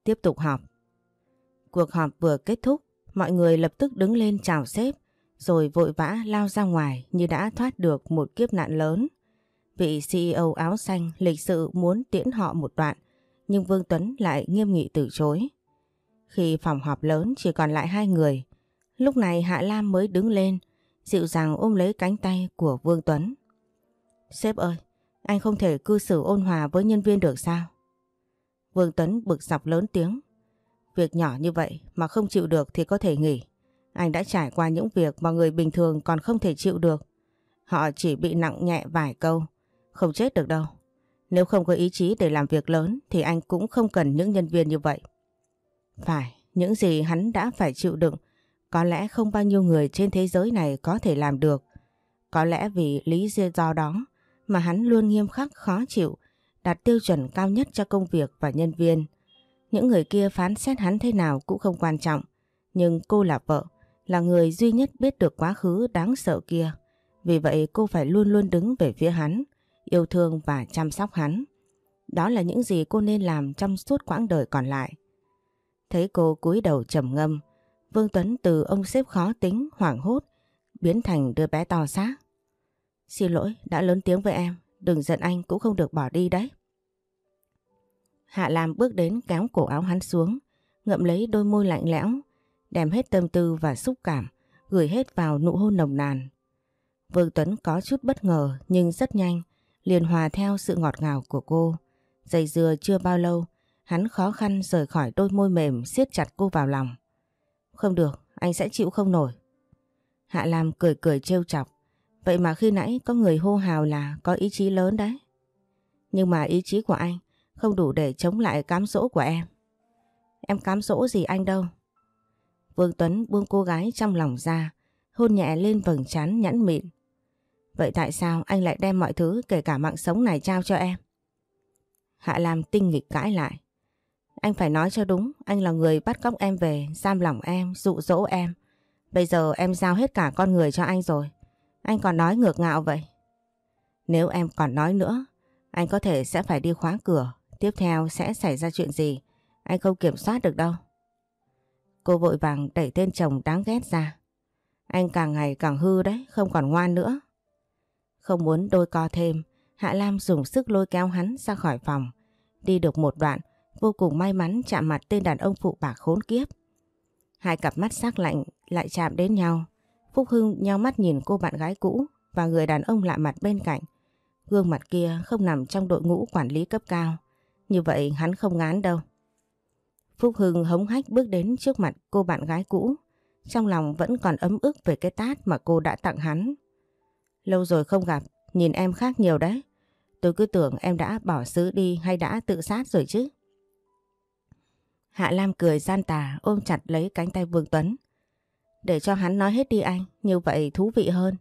Tiếp tục họp. Cuộc họp vừa kết thúc, mọi người lập tức đứng lên chào sếp, rồi vội vã lao ra ngoài như đã thoát được một kiếp nạn lớn. Vị CEO áo xanh lịch sự muốn tiễn họ một đoạn, nhưng Vương Tuấn lại nghiêm nghị từ chối. Khi phòng họp lớn chỉ còn lại hai người, lúc này Hạ Lam mới đứng lên, dịu dàng ôm lấy cánh tay của Vương Tuấn. Sếp ơi, anh không thể cư xử ôn hòa với nhân viên được sao? Vương Tuấn bực dọc lớn tiếng. Việc nhỏ như vậy mà không chịu được thì có thể nghỉ. Anh đã trải qua những việc mà người bình thường còn không thể chịu được. Họ chỉ bị nặng nhẹ vài câu, không chết được đâu. Nếu không có ý chí để làm việc lớn thì anh cũng không cần những nhân viên như vậy. Phải, những gì hắn đã phải chịu đựng Có lẽ không bao nhiêu người trên thế giới này có thể làm được. Có lẽ vì lý do đó mà hắn luôn nghiêm khắc khó chịu, đạt tiêu chuẩn cao nhất cho công việc và nhân viên. Những người kia phán xét hắn thế nào cũng không quan trọng, nhưng cô là vợ, là người duy nhất biết được quá khứ đáng sợ kia. Vì vậy cô phải luôn luôn đứng về phía hắn, yêu thương và chăm sóc hắn. Đó là những gì cô nên làm trong suốt quãng đời còn lại. Thấy cô cúi đầu trầm ngâm, Vương Tuấn từ ông xếp khó tính, hoảng hốt, biến thành đứa bé to xác. Xin lỗi, đã lớn tiếng với em, đừng giận anh cũng không được bỏ đi đấy. Hạ Lam bước đến kéo cổ áo hắn xuống, ngậm lấy đôi môi lạnh lẽo, đem hết tâm tư và xúc cảm, gửi hết vào nụ hôn nồng nàn. Vương Tuấn có chút bất ngờ nhưng rất nhanh, liền hòa theo sự ngọt ngào của cô. Dây dưa chưa bao lâu, hắn khó khăn rời khỏi đôi môi mềm siết chặt cô vào lòng. Không được, anh sẽ chịu không nổi. Hạ Lam cười cười trêu chọc. Vậy mà khi nãy có người hô hào là có ý chí lớn đấy. Nhưng mà ý chí của anh không đủ để chống lại cám dỗ của em. Em cám dỗ gì anh đâu. Vương Tuấn buông cô gái trong lòng ra, hôn nhẹ lên vầng trán nhẵn mịn. Vậy tại sao anh lại đem mọi thứ kể cả mạng sống này trao cho em? Hạ Lam tinh nghịch cãi lại. Anh phải nói cho đúng, anh là người bắt cóc em về, giam lòng em, dụ dỗ em. Bây giờ em giao hết cả con người cho anh rồi. Anh còn nói ngược ngạo vậy. Nếu em còn nói nữa, anh có thể sẽ phải đi khóa cửa. Tiếp theo sẽ xảy ra chuyện gì, anh không kiểm soát được đâu. Cô vội vàng đẩy tên chồng đáng ghét ra. Anh càng ngày càng hư đấy, không còn ngoan nữa. Không muốn đôi co thêm, Hạ Lam dùng sức lôi kéo hắn ra khỏi phòng. Đi được một đoạn, vô cùng may mắn chạm mặt tên đàn ông phụ bạc khốn kiếp. Hai cặp mắt sắc lạnh lại chạm đến nhau. Phúc Hưng nhau mắt nhìn cô bạn gái cũ và người đàn ông lạ mặt bên cạnh. Gương mặt kia không nằm trong đội ngũ quản lý cấp cao. Như vậy hắn không ngán đâu. Phúc Hưng hống hách bước đến trước mặt cô bạn gái cũ. Trong lòng vẫn còn ấm ức về cái tát mà cô đã tặng hắn. Lâu rồi không gặp, nhìn em khác nhiều đấy. Tôi cứ tưởng em đã bỏ xứ đi hay đã tự sát rồi chứ. Hạ Lam cười gian tà ôm chặt lấy cánh tay Vương Tuấn. Để cho hắn nói hết đi anh, như vậy thú vị hơn.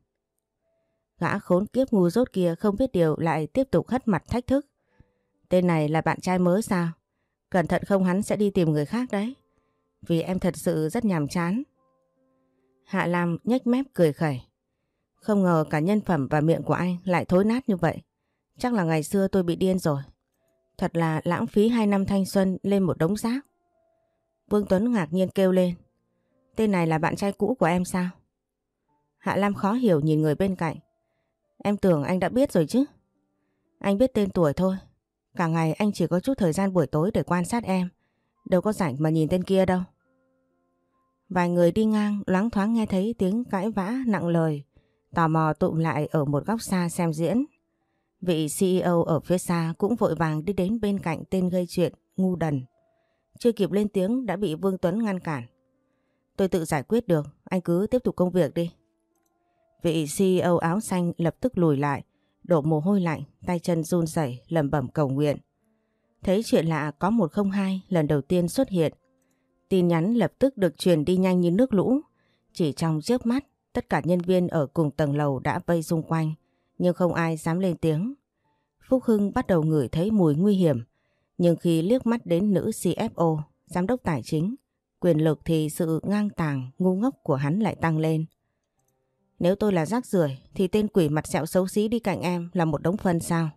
Gã khốn kiếp ngu dốt kia không biết điều lại tiếp tục hất mặt thách thức. Tên này là bạn trai mới sao? Cẩn thận không hắn sẽ đi tìm người khác đấy. Vì em thật sự rất nhàm chán. Hạ Lam nhếch mép cười khẩy. Không ngờ cả nhân phẩm và miệng của anh lại thối nát như vậy. Chắc là ngày xưa tôi bị điên rồi. Thật là lãng phí hai năm thanh xuân lên một đống rác. Vương Tuấn ngạc nhiên kêu lên. Tên này là bạn trai cũ của em sao? Hạ Lam khó hiểu nhìn người bên cạnh. Em tưởng anh đã biết rồi chứ. Anh biết tên tuổi thôi. Cả ngày anh chỉ có chút thời gian buổi tối để quan sát em. Đâu có rảnh mà nhìn tên kia đâu. Vài người đi ngang loáng thoáng nghe thấy tiếng cãi vã nặng lời. Tò mò tụm lại ở một góc xa xem diễn. Vị CEO ở phía xa cũng vội vàng đi đến bên cạnh tên gây chuyện ngu đần. Chưa kịp lên tiếng đã bị Vương Tuấn ngăn cản. Tôi tự giải quyết được, anh cứ tiếp tục công việc đi. Vị CEO áo xanh lập tức lùi lại, đổ mồ hôi lạnh, tay chân run rẩy lẩm bẩm cầu nguyện. Thấy chuyện lạ có 102 lần đầu tiên xuất hiện. Tin nhắn lập tức được truyền đi nhanh như nước lũ. Chỉ trong chớp mắt, tất cả nhân viên ở cùng tầng lầu đã vây xung quanh, nhưng không ai dám lên tiếng. Phúc Hưng bắt đầu ngửi thấy mùi nguy hiểm, nhưng khi liếc mắt đến nữ CFO, giám đốc tài chính, quyền lực thì sự ngang tàng, ngu ngốc của hắn lại tăng lên. Nếu tôi là rác rưởi thì tên quỷ mặt sẹo xấu xí đi cạnh em là một đống phân sao?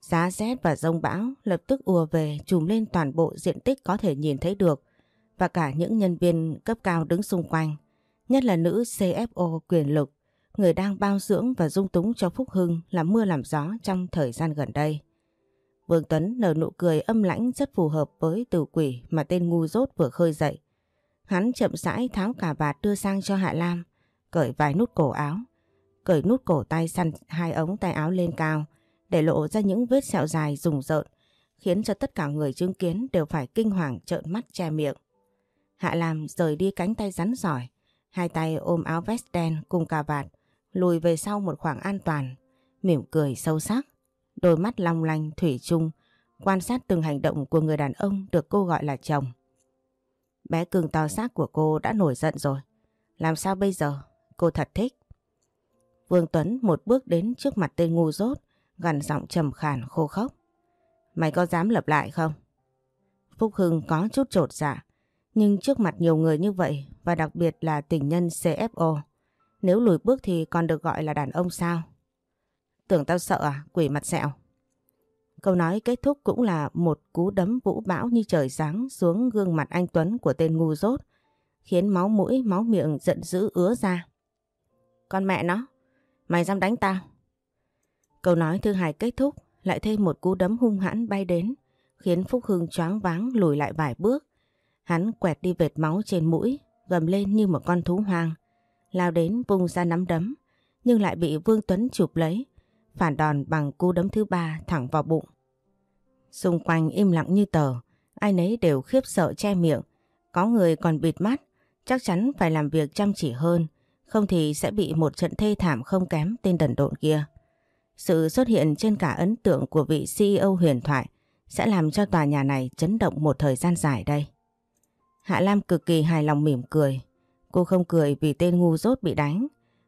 Giá rét và rông bão lập tức ùa về trùm lên toàn bộ diện tích có thể nhìn thấy được và cả những nhân viên cấp cao đứng xung quanh, nhất là nữ CFO quyền lực, người đang bao dưỡng và dung túng cho Phúc Hưng làm mưa làm gió trong thời gian gần đây. Vương Tuấn nở nụ cười âm lãnh rất phù hợp với từ quỷ mà tên ngu dốt vừa khơi dậy. Hắn chậm rãi tháo cả vạt đưa sang cho Hạ Lam, cởi vài nút cổ áo, cởi nút cổ tay săn hai ống tay áo lên cao để lộ ra những vết sẹo dài rùng rợn khiến cho tất cả người chứng kiến đều phải kinh hoàng trợn mắt che miệng. Hạ Lam rời đi cánh tay rắn giỏi, hai tay ôm áo vest đen cùng cà vạt, lùi về sau một khoảng an toàn, mỉm cười sâu sắc. Đôi mắt long lanh thủy chung quan sát từng hành động của người đàn ông được cô gọi là chồng. Bé cưng to xác của cô đã nổi giận rồi. Làm sao bây giờ? Cô thật thích. Vương Tuấn một bước đến trước mặt tên ngu dốt, gằn giọng trầm khàn khô khốc. Mày có dám lập lại không? Phúc Hưng có chút trột dạ, nhưng trước mặt nhiều người như vậy và đặc biệt là tình nhân CFO, nếu lùi bước thì còn được gọi là đàn ông sao? Tưởng tao sợ à, quỷ mặt sẹo. Câu nói kết thúc cũng là một cú đấm vũ bão như trời giáng xuống gương mặt anh Tuấn của tên ngu dốt, khiến máu mũi, máu miệng giận dữ ứa ra. Con mẹ nó, mày dám đánh tao? Câu nói thứ hai kết thúc, lại thêm một cú đấm hung hãn bay đến, khiến Phúc Hưng choáng váng lùi lại vài bước. Hắn quẹt đi vệt máu trên mũi, gầm lên như một con thú hoang, lao đến vung ra nắm đấm, nhưng lại bị Vương Tuấn chụp lấy, phản đòn bằng cú đấm thứ ba thẳng vào bụng. Xung quanh im lặng như tờ, ai nấy đều khiếp sợ che miệng, có người còn bịt mắt, chắc chắn phải làm việc chăm chỉ hơn, không thì sẽ bị một trận thê thảm không kém tên đần độn kia. Sự xuất hiện trên cả ấn tượng của vị CEO huyền thoại sẽ làm cho tòa nhà này chấn động một thời gian dài đây. Hạ Lam cực kỳ hài lòng mỉm cười. Cô không cười vì tên ngu dốt bị đánh,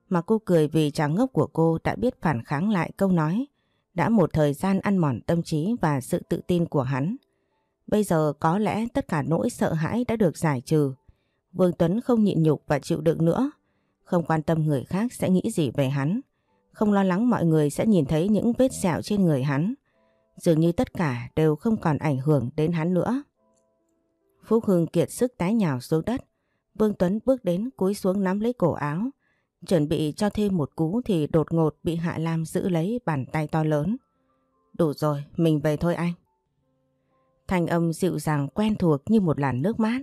mà cô cười vì chàng ngốc của cô đã biết phản kháng lại câu nói đã một thời gian ăn mòn tâm trí và sự tự tin của hắn. Bây giờ có lẽ tất cả nỗi sợ hãi đã được giải trừ. Vương Tuấn không nhịn nhục và chịu đựng nữa, không quan tâm người khác sẽ nghĩ gì về hắn, không lo lắng mọi người sẽ nhìn thấy những vết sẹo trên người hắn. Dường như tất cả đều không còn ảnh hưởng đến hắn nữa. Phúc Hưng kiệt sức tái nhào xuống đất, Vương Tuấn bước đến cúi xuống nắm lấy cổ áo, Chuẩn bị cho thêm một cú thì đột ngột bị Hạ Lam giữ lấy bàn tay to lớn. Đủ rồi, mình về thôi anh. Thanh âm dịu dàng quen thuộc như một làn nước mát.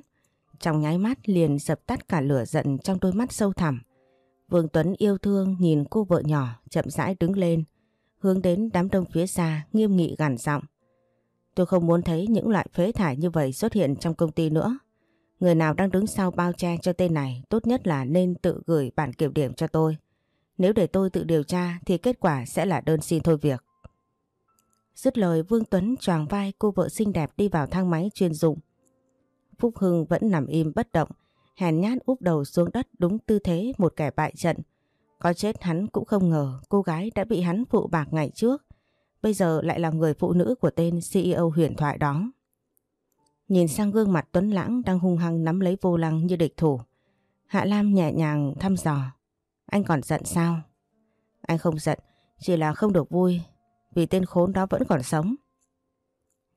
Trong nháy mắt liền dập tắt cả lửa giận trong đôi mắt sâu thẳm. Vương Tuấn yêu thương nhìn cô vợ nhỏ chậm rãi đứng lên, hướng đến đám đông phía xa nghiêm nghị gằn giọng. Tôi không muốn thấy những loại phế thải như vậy xuất hiện trong công ty nữa. Người nào đang đứng sau bao che cho tên này tốt nhất là nên tự gửi bản kiểm điểm cho tôi. Nếu để tôi tự điều tra thì kết quả sẽ là đơn xin thôi việc. Dứt lời Vương Tuấn choàng vai cô vợ xinh đẹp đi vào thang máy chuyên dụng. Phúc Hưng vẫn nằm im bất động, hèn nhát úp đầu xuống đất đúng tư thế một kẻ bại trận. Có chết hắn cũng không ngờ cô gái đã bị hắn phụ bạc ngày trước. Bây giờ lại là người phụ nữ của tên CEO huyền thoại đó. Nhìn sang gương mặt Tuấn Lãng đang hung hăng nắm lấy vô lăng như địch thủ. Hạ Lam nhẹ nhàng thăm dò. Anh còn giận sao? Anh không giận, chỉ là không được vui vì tên khốn đó vẫn còn sống.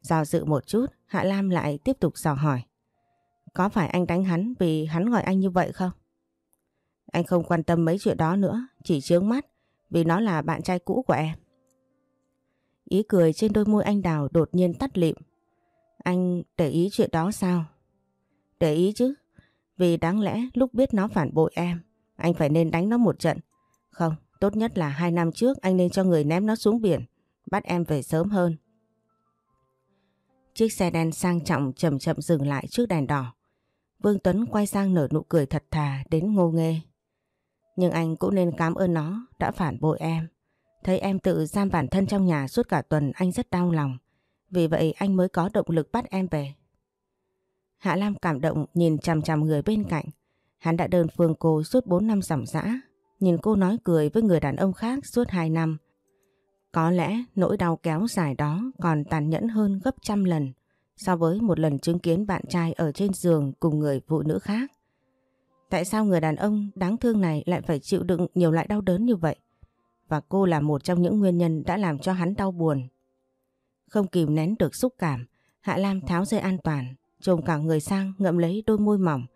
Do dự một chút, Hạ Lam lại tiếp tục dò hỏi. Có phải anh đánh hắn vì hắn gọi anh như vậy không? Anh không quan tâm mấy chuyện đó nữa, chỉ chướng mắt vì nó là bạn trai cũ của em. Ý cười trên đôi môi anh đào đột nhiên tắt lịm anh để ý chuyện đó sao? Để ý chứ. Vì đáng lẽ lúc biết nó phản bội em, anh phải nên đánh nó một trận. Không, tốt nhất là hai năm trước anh nên cho người ném nó xuống biển, bắt em về sớm hơn. Chiếc xe đen sang trọng chậm chậm dừng lại trước đèn đỏ. Vương Tuấn quay sang nở nụ cười thật thà đến ngô nghê. Nhưng anh cũng nên cảm ơn nó đã phản bội em. Thấy em tự giam bản thân trong nhà suốt cả tuần, anh rất đau lòng. Vì vậy, anh mới có động lực bắt em về. Hạ Lam cảm động nhìn chằm chằm người bên cạnh. Hắn đã đơn phương cô suốt 4 năm giảm dã. Nhìn cô nói cười với người đàn ông khác suốt 2 năm. Có lẽ nỗi đau kéo dài đó còn tàn nhẫn hơn gấp trăm lần so với một lần chứng kiến bạn trai ở trên giường cùng người phụ nữ khác. Tại sao người đàn ông đáng thương này lại phải chịu đựng nhiều loại đau đớn như vậy? Và cô là một trong những nguyên nhân đã làm cho hắn đau buồn. Không kìm nén được xúc cảm, Hạ Lam tháo dây an toàn, trồm cả người sang ngậm lấy đôi môi mỏng,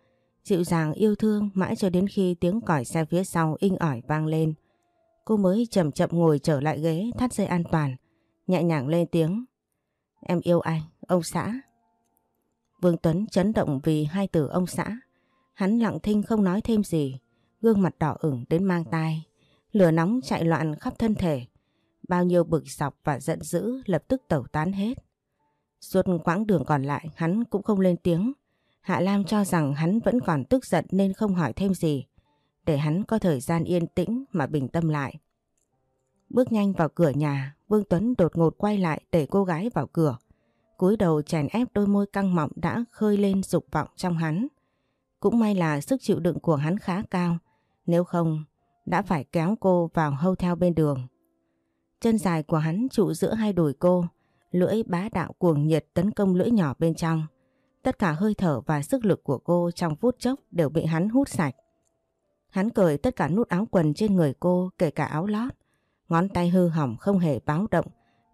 dịu dàng yêu thương mãi cho đến khi tiếng còi xe phía sau inh ỏi vang lên. Cô mới chậm chậm ngồi trở lại ghế thắt dây an toàn, nhẹ nhàng lên tiếng. Em yêu anh, ông xã. Vương Tuấn chấn động vì hai từ ông xã. Hắn lặng thinh không nói thêm gì, gương mặt đỏ ửng đến mang tai. Lửa nóng chạy loạn khắp thân thể. Bao nhiêu bực dọc và giận dữ lập tức tẩu tán hết. Suốt quãng đường còn lại hắn cũng không lên tiếng. Hạ Lam cho rằng hắn vẫn còn tức giận nên không hỏi thêm gì. Để hắn có thời gian yên tĩnh mà bình tâm lại. Bước nhanh vào cửa nhà, Vương Tuấn đột ngột quay lại để cô gái vào cửa. cúi đầu chèn ép đôi môi căng mọng đã khơi lên dục vọng trong hắn. cũng may là sức chịu đựng của hắn khá cao, nếu không đã phải kéo cô vào hâu theo bên đường. Chân dài của hắn trụ giữa hai đùi cô, lưỡi bá đạo cuồng nhiệt tấn công lưỡi nhỏ bên trong. Tất cả hơi thở và sức lực của cô trong phút chốc đều bị hắn hút sạch. Hắn cởi tất cả nút áo quần trên người cô kể cả áo lót. Ngón tay hư hỏng không hề báo động,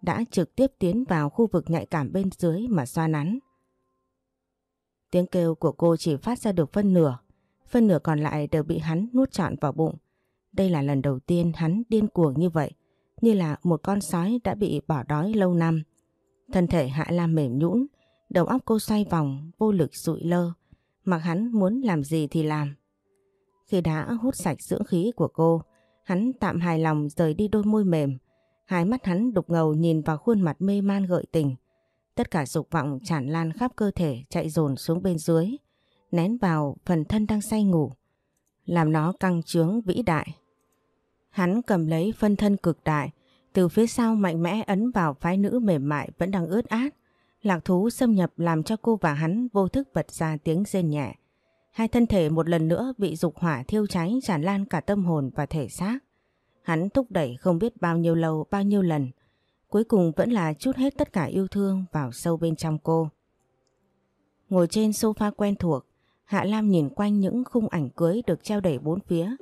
đã trực tiếp tiến vào khu vực nhạy cảm bên dưới mà xoa nắn. Tiếng kêu của cô chỉ phát ra được phân nửa, phân nửa còn lại đều bị hắn nuốt trọn vào bụng. Đây là lần đầu tiên hắn điên cuồng như vậy, như là một con sói đã bị bỏ đói lâu năm. Thân thể Hạ Lam mềm nhũn, đầu óc cô xoay vòng, vô lực sụi lơ, mặc hắn muốn làm gì thì làm. Khi đã hút sạch dưỡng khí của cô, hắn tạm hài lòng rời đi đôi môi mềm, hai mắt hắn đục ngầu nhìn vào khuôn mặt mê man gợi tình. Tất cả dục vọng tràn lan khắp cơ thể chạy dồn xuống bên dưới, nén vào phần thân đang say ngủ, làm nó căng trướng vĩ đại. Hắn cầm lấy phân thân cực đại, từ phía sau mạnh mẽ ấn vào phái nữ mềm mại vẫn đang ướt át. Lạc thú xâm nhập làm cho cô và hắn vô thức bật ra tiếng rên nhẹ. Hai thân thể một lần nữa bị dục hỏa thiêu cháy tràn lan cả tâm hồn và thể xác. Hắn thúc đẩy không biết bao nhiêu lâu, bao nhiêu lần. Cuối cùng vẫn là chút hết tất cả yêu thương vào sâu bên trong cô. Ngồi trên sofa quen thuộc, Hạ Lam nhìn quanh những khung ảnh cưới được treo đầy bốn phía.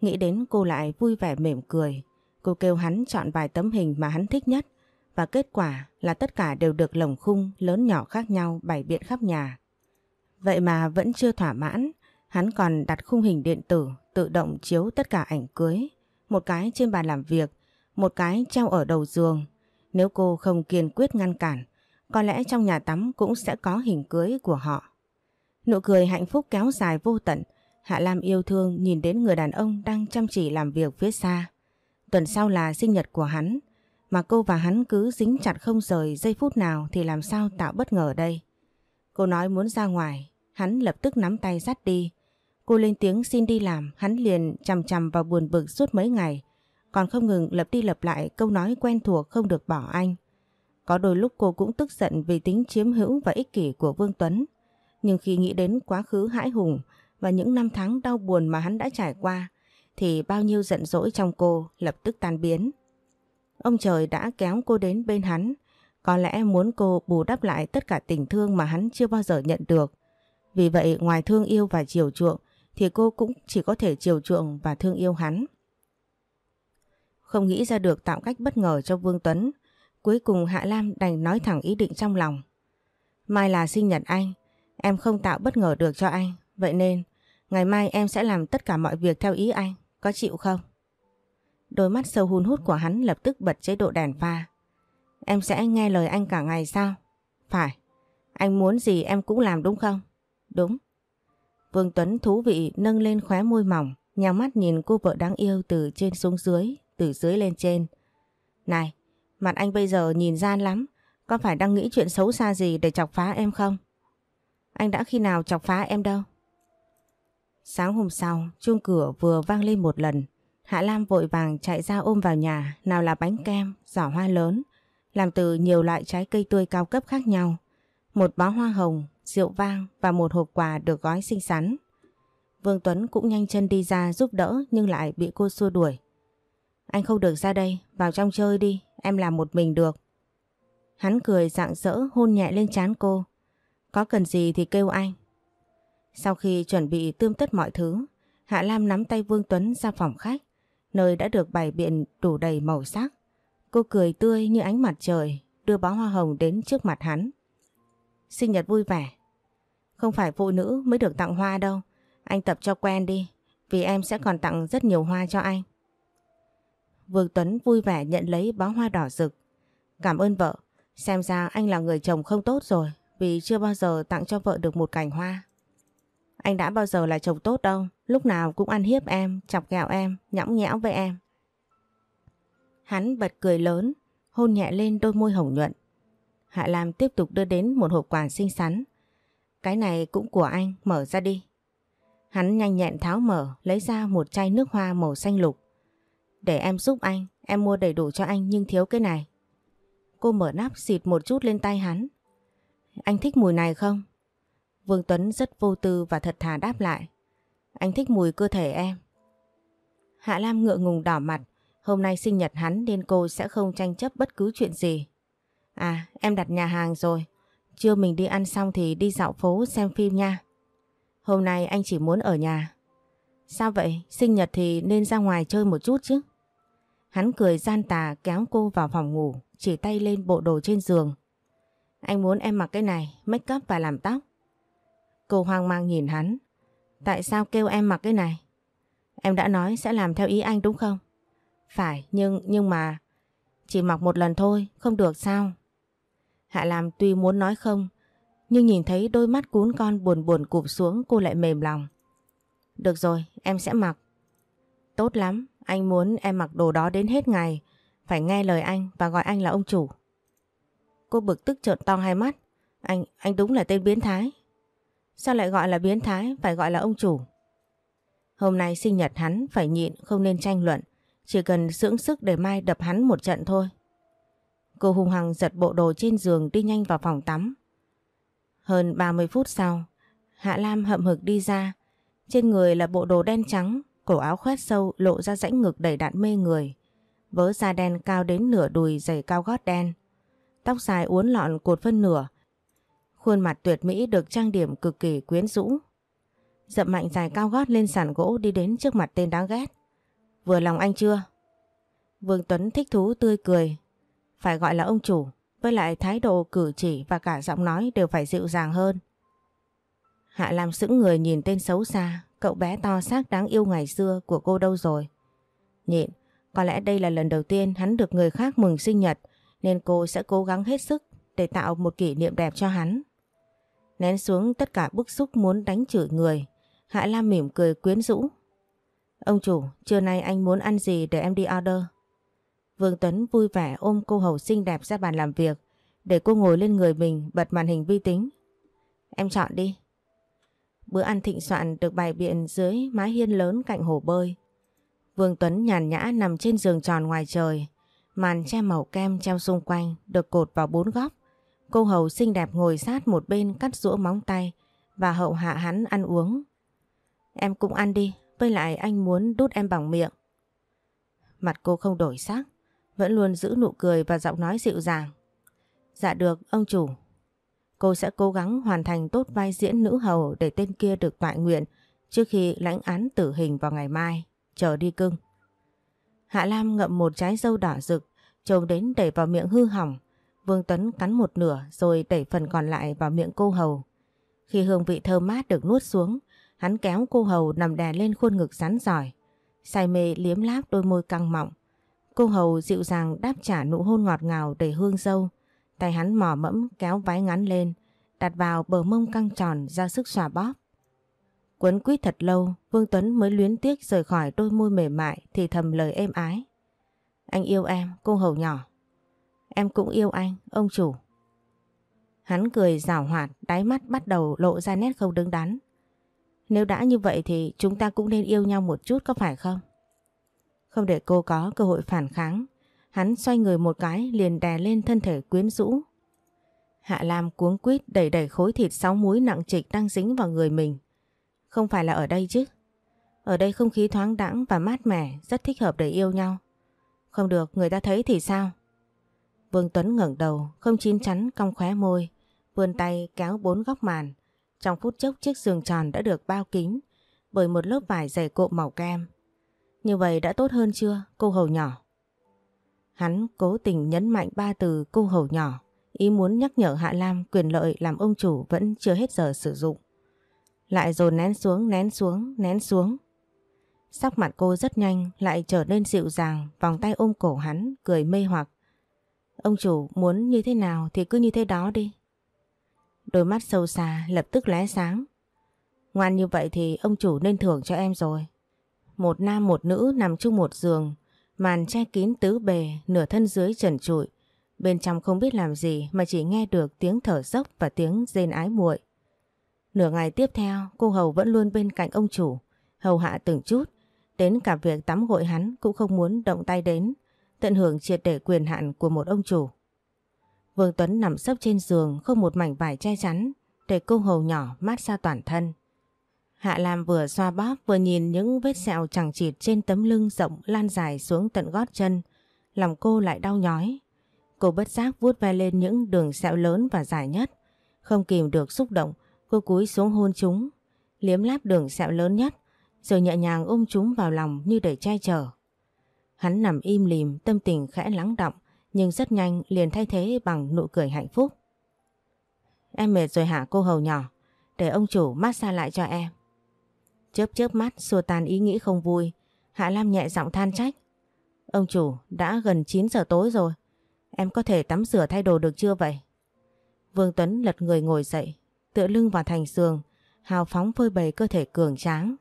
Nghĩ đến cô lại vui vẻ mỉm cười. Cô kêu hắn chọn vài tấm hình mà hắn thích nhất. Và kết quả là tất cả đều được lồng khung lớn nhỏ khác nhau bày biện khắp nhà. Vậy mà vẫn chưa thỏa mãn, hắn còn đặt khung hình điện tử tự động chiếu tất cả ảnh cưới. Một cái trên bàn làm việc, một cái treo ở đầu giường. Nếu cô không kiên quyết ngăn cản, có lẽ trong nhà tắm cũng sẽ có hình cưới của họ. Nụ cười hạnh phúc kéo dài vô tận, Hạ Lam yêu thương nhìn đến người đàn ông đang chăm chỉ làm việc phía xa. Tuần sau là sinh nhật của hắn, mà cô và hắn cứ dính chặt không rời giây phút nào thì làm sao tạo bất ngờ đây. Cô nói muốn ra ngoài, hắn lập tức nắm tay dắt đi. Cô lên tiếng xin đi làm, hắn liền chằm chằm vào buồn bực suốt mấy ngày, còn không ngừng lặp đi lặp lại câu nói quen thuộc không được bỏ anh. Có đôi lúc cô cũng tức giận vì tính chiếm hữu và ích kỷ của Vương Tuấn. Nhưng khi nghĩ đến quá khứ hãi hùng và những năm tháng đau buồn mà hắn đã trải qua, thì bao nhiêu giận dỗi trong cô lập tức tan biến. Ông trời đã kéo cô đến bên hắn, có lẽ muốn cô bù đắp lại tất cả tình thương mà hắn chưa bao giờ nhận được. Vì vậy ngoài thương yêu và chiều chuộng thì cô cũng chỉ có thể chiều chuộng và thương yêu hắn. Không nghĩ ra được tạo cách bất ngờ cho Vương Tuấn, cuối cùng Hạ Lam đành nói thẳng ý định trong lòng. Mai là sinh nhật anh, em không tạo bất ngờ được cho anh, vậy nên ngày mai em sẽ làm tất cả mọi việc theo ý anh, có chịu không? Đôi mắt sâu hun hút của hắn lập tức bật chế độ đèn pha. Em sẽ nghe lời anh cả ngày sao? Phải. Anh muốn gì em cũng làm đúng không? Đúng. Vương Tuấn thú vị nâng lên khóe môi mỏng, nhào mắt nhìn cô vợ đáng yêu từ trên xuống dưới, từ dưới lên trên. Này, mặt anh bây giờ nhìn gian lắm, có phải đang nghĩ chuyện xấu xa gì để chọc phá em không? Anh đã khi nào chọc phá em đâu? Sáng hôm sau, chuông cửa vừa vang lên một lần. Hạ Lam vội vàng chạy ra ôm vào nhà, nào là bánh kem, giỏ hoa lớn, làm từ nhiều loại trái cây tươi cao cấp khác nhau. Một bó hoa hồng, rượu vang và một hộp quà được gói xinh xắn. Vương Tuấn cũng nhanh chân đi ra giúp đỡ nhưng lại bị cô xua đuổi. Anh không được ra đây, vào trong chơi đi, em làm một mình được. Hắn cười rạng rỡ hôn nhẹ lên trán cô. Có cần gì thì kêu anh. Sau khi chuẩn bị tươm tất mọi thứ, Hạ Lam nắm tay Vương Tuấn ra phòng khách, nơi đã được bày biện đủ đầy màu sắc. Cô cười tươi như ánh mặt trời, đưa bó hoa hồng đến trước mặt hắn. Sinh nhật vui vẻ. Không phải phụ nữ mới được tặng hoa đâu, anh tập cho quen đi, vì em sẽ còn tặng rất nhiều hoa cho anh. Vương Tuấn vui vẻ nhận lấy bó hoa đỏ rực. Cảm ơn vợ, xem ra anh là người chồng không tốt rồi, vì chưa bao giờ tặng cho vợ được một cành hoa. Anh đã bao giờ là chồng tốt đâu, lúc nào cũng ăn hiếp em, chọc ghẹo em, nhõng nhẽo với em. Hắn bật cười lớn, hôn nhẹ lên đôi môi hồng nhuận. Hạ Lam tiếp tục đưa đến một hộp quà xinh xắn. Cái này cũng của anh, mở ra đi. Hắn nhanh nhẹn tháo mở, lấy ra một chai nước hoa màu xanh lục. Để em giúp anh, em mua đầy đủ cho anh nhưng thiếu cái này. Cô mở nắp xịt một chút lên tay hắn. Anh thích mùi này không? Vương Tuấn rất vô tư và thật thà đáp lại. Anh thích mùi cơ thể em. Hạ Lam ngượng ngùng đỏ mặt. Hôm nay sinh nhật hắn nên cô sẽ không tranh chấp bất cứ chuyện gì. À, em đặt nhà hàng rồi. Trưa mình đi ăn xong thì đi dạo phố xem phim nha. Hôm nay anh chỉ muốn ở nhà. Sao vậy? Sinh nhật thì nên ra ngoài chơi một chút chứ. Hắn cười gian tà kéo cô vào phòng ngủ, chỉ tay lên bộ đồ trên giường. Anh muốn em mặc cái này, make up và làm tóc. Cô hoang mang nhìn hắn. Tại sao kêu em mặc cái này? Em đã nói sẽ làm theo ý anh đúng không? Phải, nhưng nhưng mà... Chỉ mặc một lần thôi, không được sao? Hạ Lam tuy muốn nói không, nhưng nhìn thấy đôi mắt cún con buồn buồn cụp xuống cô lại mềm lòng. Được rồi, em sẽ mặc. Tốt lắm, anh muốn em mặc đồ đó đến hết ngày, phải nghe lời anh và gọi anh là ông chủ. Cô bực tức trợn to hai mắt. Anh, anh đúng là tên biến thái. Sao lại gọi là biến thái, phải gọi là ông chủ? Hôm nay sinh nhật hắn phải nhịn không nên tranh luận, chỉ cần dưỡng sức để mai đập hắn một trận thôi. Cô hung hăng giật bộ đồ trên giường đi nhanh vào phòng tắm. Hơn 30 phút sau, Hạ Lam hậm hực đi ra. Trên người là bộ đồ đen trắng, cổ áo khoét sâu lộ ra rãnh ngực đầy đặn mê người. Vớ da đen cao đến nửa đùi giày cao gót đen. Tóc dài uốn lọn cột phân nửa. Khuôn mặt tuyệt mỹ được trang điểm cực kỳ quyến rũ. Dậm mạnh dài cao gót lên sàn gỗ đi đến trước mặt tên đáng ghét. Vừa lòng anh chưa? Vương Tuấn thích thú tươi cười. Phải gọi là ông chủ, với lại thái độ cử chỉ và cả giọng nói đều phải dịu dàng hơn. Hạ Lam sững người nhìn tên xấu xa, cậu bé to xác đáng yêu ngày xưa của cô đâu rồi. Nhịn, có lẽ đây là lần đầu tiên hắn được người khác mừng sinh nhật nên cô sẽ cố gắng hết sức để tạo một kỷ niệm đẹp cho hắn. Nén xuống tất cả bức xúc muốn đánh chửi người, Hạ Lam mỉm cười quyến rũ. Ông chủ, trưa nay anh muốn ăn gì để em đi order? Vương Tuấn vui vẻ ôm cô hầu xinh đẹp ra bàn làm việc để cô ngồi lên người mình bật màn hình vi tính. Em chọn đi. Bữa ăn thịnh soạn được bày biện dưới mái hiên lớn cạnh hồ bơi. Vương Tuấn nhàn nhã nằm trên giường tròn ngoài trời. Màn che màu kem treo xung quanh được cột vào bốn góc. Cô hầu xinh đẹp ngồi sát một bên cắt rũa móng tay và hậu hạ hắn ăn uống. Em cũng ăn đi, với lại anh muốn đút em bằng miệng. Mặt cô không đổi sắc, vẫn luôn giữ nụ cười và giọng nói dịu dàng. Dạ được, ông chủ. Cô sẽ cố gắng hoàn thành tốt vai diễn nữ hầu để tên kia được tọa nguyện trước khi lãnh án tử hình vào ngày mai. Chờ đi cưng. Hạ Lam ngậm một trái dâu đỏ rực, trông đến đẩy vào miệng hư hỏng. Vương Tuấn cắn một nửa rồi đẩy phần còn lại vào miệng cô hầu. Khi hương vị thơm mát được nuốt xuống, hắn kéo cô hầu nằm đè lên khuôn ngực rắn giỏi. Say mê liếm láp đôi môi căng mọng. Cô hầu dịu dàng đáp trả nụ hôn ngọt ngào đầy hương dâu. Tay hắn mò mẫm kéo váy ngắn lên, đặt vào bờ mông căng tròn ra sức xòa bóp. Quấn quýt thật lâu, Vương Tuấn mới luyến tiếc rời khỏi đôi môi mềm mại thì thầm lời êm ái. Anh yêu em, cô hầu nhỏ. Em cũng yêu anh, ông chủ. Hắn cười rào hoạt, đáy mắt bắt đầu lộ ra nét không đứng đắn. Nếu đã như vậy thì chúng ta cũng nên yêu nhau một chút có phải không? Không để cô có cơ hội phản kháng, hắn xoay người một cái liền đè lên thân thể quyến rũ. Hạ Lam cuống quýt đẩy đẩy khối thịt sáu múi nặng trịch đang dính vào người mình. Không phải là ở đây chứ. Ở đây không khí thoáng đãng và mát mẻ, rất thích hợp để yêu nhau. Không được, người ta thấy thì sao? Vương Tuấn ngẩng đầu, không chín chắn cong khóe môi, vươn tay kéo bốn góc màn. Trong phút chốc chiếc giường tròn đã được bao kín bởi một lớp vải dày cộm màu kem. Như vậy đã tốt hơn chưa, cô hầu nhỏ? Hắn cố tình nhấn mạnh ba từ cô hầu nhỏ, ý muốn nhắc nhở Hạ Lam quyền lợi làm ông chủ vẫn chưa hết giờ sử dụng. Lại rồi nén xuống, nén xuống, nén xuống. Sắc mặt cô rất nhanh lại trở nên dịu dàng, vòng tay ôm cổ hắn, cười mê hoặc. Ông chủ muốn như thế nào thì cứ như thế đó đi. Đôi mắt sâu xa lập tức lóe sáng. Ngoan như vậy thì ông chủ nên thưởng cho em rồi. Một nam một nữ nằm chung một giường, màn che kín tứ bề, nửa thân dưới trần trụi. Bên trong không biết làm gì mà chỉ nghe được tiếng thở dốc và tiếng rên ái muội. Nửa ngày tiếp theo, cô Hầu vẫn luôn bên cạnh ông chủ, hầu hạ từng chút, đến cả việc tắm gội hắn cũng không muốn động tay đến, tận hưởng triệt để quyền hạn của một ông chủ. Vương Tuấn nằm sấp trên giường không một mảnh vải che chắn, để cô hầu nhỏ mát xa toàn thân. Hạ Lam vừa xoa bóp vừa nhìn những vết sẹo chẳng chịt trên tấm lưng rộng lan dài xuống tận gót chân. Lòng cô lại đau nhói. Cô bất giác vuốt ve lên những đường sẹo lớn và dài nhất. Không kìm được xúc động, cô cúi xuống hôn chúng. Liếm láp đường sẹo lớn nhất, rồi nhẹ nhàng ôm chúng vào lòng như để che chở. Hắn nằm im lìm, tâm tình khẽ lắng động, nhưng rất nhanh liền thay thế bằng nụ cười hạnh phúc. Em mệt rồi hả cô hầu nhỏ, để ông chủ massage lại cho em. Chớp chớp mắt xua tan ý nghĩ không vui, Hạ Lam nhẹ giọng than trách. Ông chủ, đã gần 9 giờ tối rồi, em có thể tắm rửa thay đồ được chưa vậy? Vương Tuấn lật người ngồi dậy, tựa lưng vào thành giường, hào phóng phơi bày cơ thể cường tráng.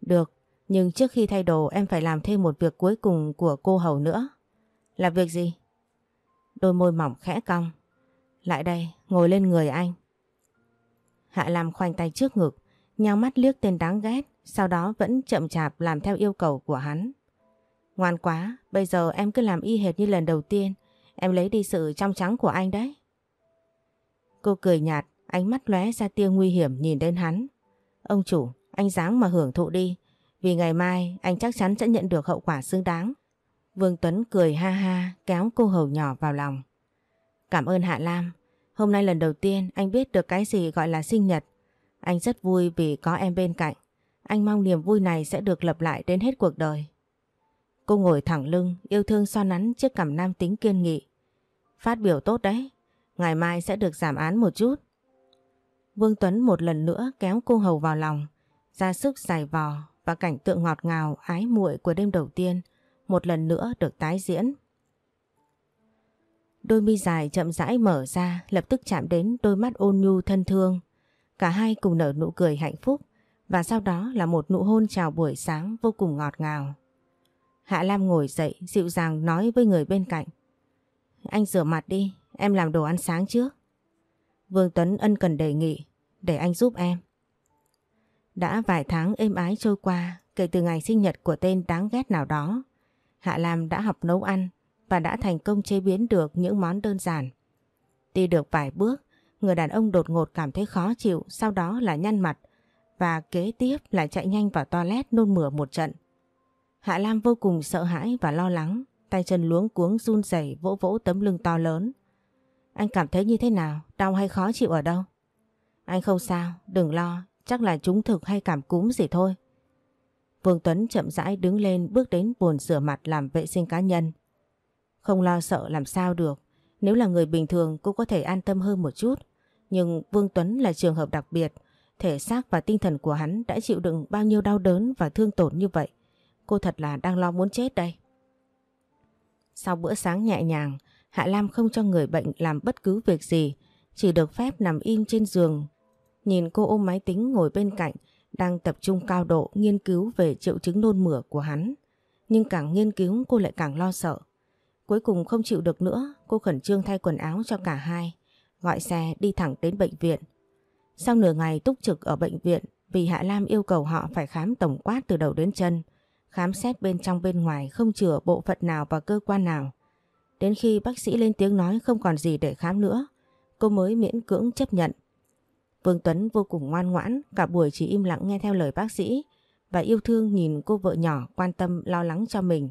Được, nhưng trước khi thay đồ em phải làm thêm một việc cuối cùng của cô hầu nữa. Là việc gì? Đôi môi mỏng khẽ cong. Lại đây, ngồi lên người anh. Hạ làm khoanh tay trước ngực, nhau mắt liếc tên đáng ghét, sau đó vẫn chậm chạp làm theo yêu cầu của hắn. Ngoan quá, bây giờ em cứ làm y hệt như lần đầu tiên, em lấy đi sự trong trắng của anh đấy. Cô cười nhạt, ánh mắt lóe ra tia nguy hiểm nhìn đến hắn. Ông chủ, anh dáng mà hưởng thụ đi, vì ngày mai anh chắc chắn sẽ nhận được hậu quả xứng đáng. Vương Tuấn cười ha ha kéo cô hầu nhỏ vào lòng. Cảm ơn Hạ Lam. Hôm nay lần đầu tiên anh biết được cái gì gọi là sinh nhật. Anh rất vui vì có em bên cạnh. Anh mong niềm vui này sẽ được lặp lại đến hết cuộc đời. Cô ngồi thẳng lưng, yêu thương so nắn chiếc cằm nam tính kiên nghị. Phát biểu tốt đấy, ngày mai sẽ được giảm án một chút. Vương Tuấn một lần nữa kéo cô hầu vào lòng, ra sức giải vò và cảnh tượng ngọt ngào ái muội của đêm đầu tiên một lần nữa được tái diễn. Đôi mi dài chậm rãi mở ra lập tức chạm đến đôi mắt ôn nhu thân thương. Cả hai cùng nở nụ cười hạnh phúc và sau đó là một nụ hôn chào buổi sáng vô cùng ngọt ngào. Hạ Lam ngồi dậy dịu dàng nói với người bên cạnh. Anh rửa mặt đi, em làm đồ ăn sáng trước. Vương Tuấn ân cần đề nghị, để anh giúp em. Đã vài tháng êm ái trôi qua kể từ ngày sinh nhật của tên đáng ghét nào đó. Hạ Lam đã học nấu ăn và đã thành công chế biến được những món đơn giản. Đi được vài bước, người đàn ông đột ngột cảm thấy khó chịu, sau đó là nhăn mặt và kế tiếp là chạy nhanh vào toilet nôn mửa một trận. Hạ Lam vô cùng sợ hãi và lo lắng, tay chân luống cuống run rẩy vỗ vỗ tấm lưng to lớn. Anh cảm thấy như thế nào? Đau hay khó chịu ở đâu? Anh không sao, đừng lo, chắc là chúng thực hay cảm cúm gì thôi. Vương Tuấn chậm rãi đứng lên bước đến bồn rửa mặt làm vệ sinh cá nhân. Không lo sợ làm sao được, nếu là người bình thường cô có thể an tâm hơn một chút. Nhưng Vương Tuấn là trường hợp đặc biệt, thể xác và tinh thần của hắn đã chịu đựng bao nhiêu đau đớn và thương tổn như vậy. Cô thật là đang lo muốn chết đây. Sau bữa sáng nhẹ nhàng, Hạ Lam không cho người bệnh làm bất cứ việc gì, chỉ được phép nằm im trên giường. Nhìn cô ôm máy tính ngồi bên cạnh, đang tập trung cao độ nghiên cứu về triệu chứng nôn mửa của hắn. Nhưng càng nghiên cứu cô lại càng lo sợ. Cuối cùng không chịu được nữa, cô khẩn trương thay quần áo cho cả hai, gọi xe đi thẳng đến bệnh viện. Sau nửa ngày túc trực ở bệnh viện vì Hạ Lam yêu cầu họ phải khám tổng quát từ đầu đến chân, khám xét bên trong bên ngoài không chừa bộ phận nào và cơ quan nào. Đến khi bác sĩ lên tiếng nói không còn gì để khám nữa, cô mới miễn cưỡng chấp nhận. Vương Tuấn vô cùng ngoan ngoãn, cả buổi chỉ im lặng nghe theo lời bác sĩ và yêu thương nhìn cô vợ nhỏ quan tâm lo lắng cho mình.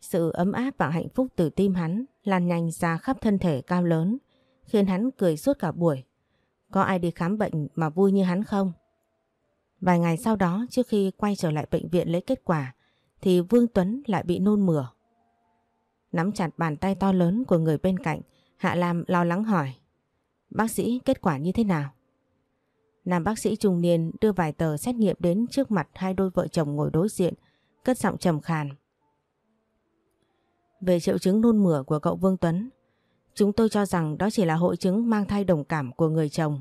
Sự ấm áp và hạnh phúc từ tim hắn lan nhanh ra khắp thân thể cao lớn, khiến hắn cười suốt cả buổi. Có ai đi khám bệnh mà vui như hắn không? Vài ngày sau đó trước khi quay trở lại bệnh viện lấy kết quả thì Vương Tuấn lại bị nôn mửa. Nắm chặt bàn tay to lớn của người bên cạnh, Hạ Lam lo lắng hỏi. Bác sĩ kết quả như thế nào? Nam bác sĩ trung niên đưa vài tờ xét nghiệm đến trước mặt hai đôi vợ chồng ngồi đối diện, cất giọng trầm khàn. Về triệu chứng nôn mửa của cậu Vương Tuấn, chúng tôi cho rằng đó chỉ là hội chứng mang thai đồng cảm của người chồng.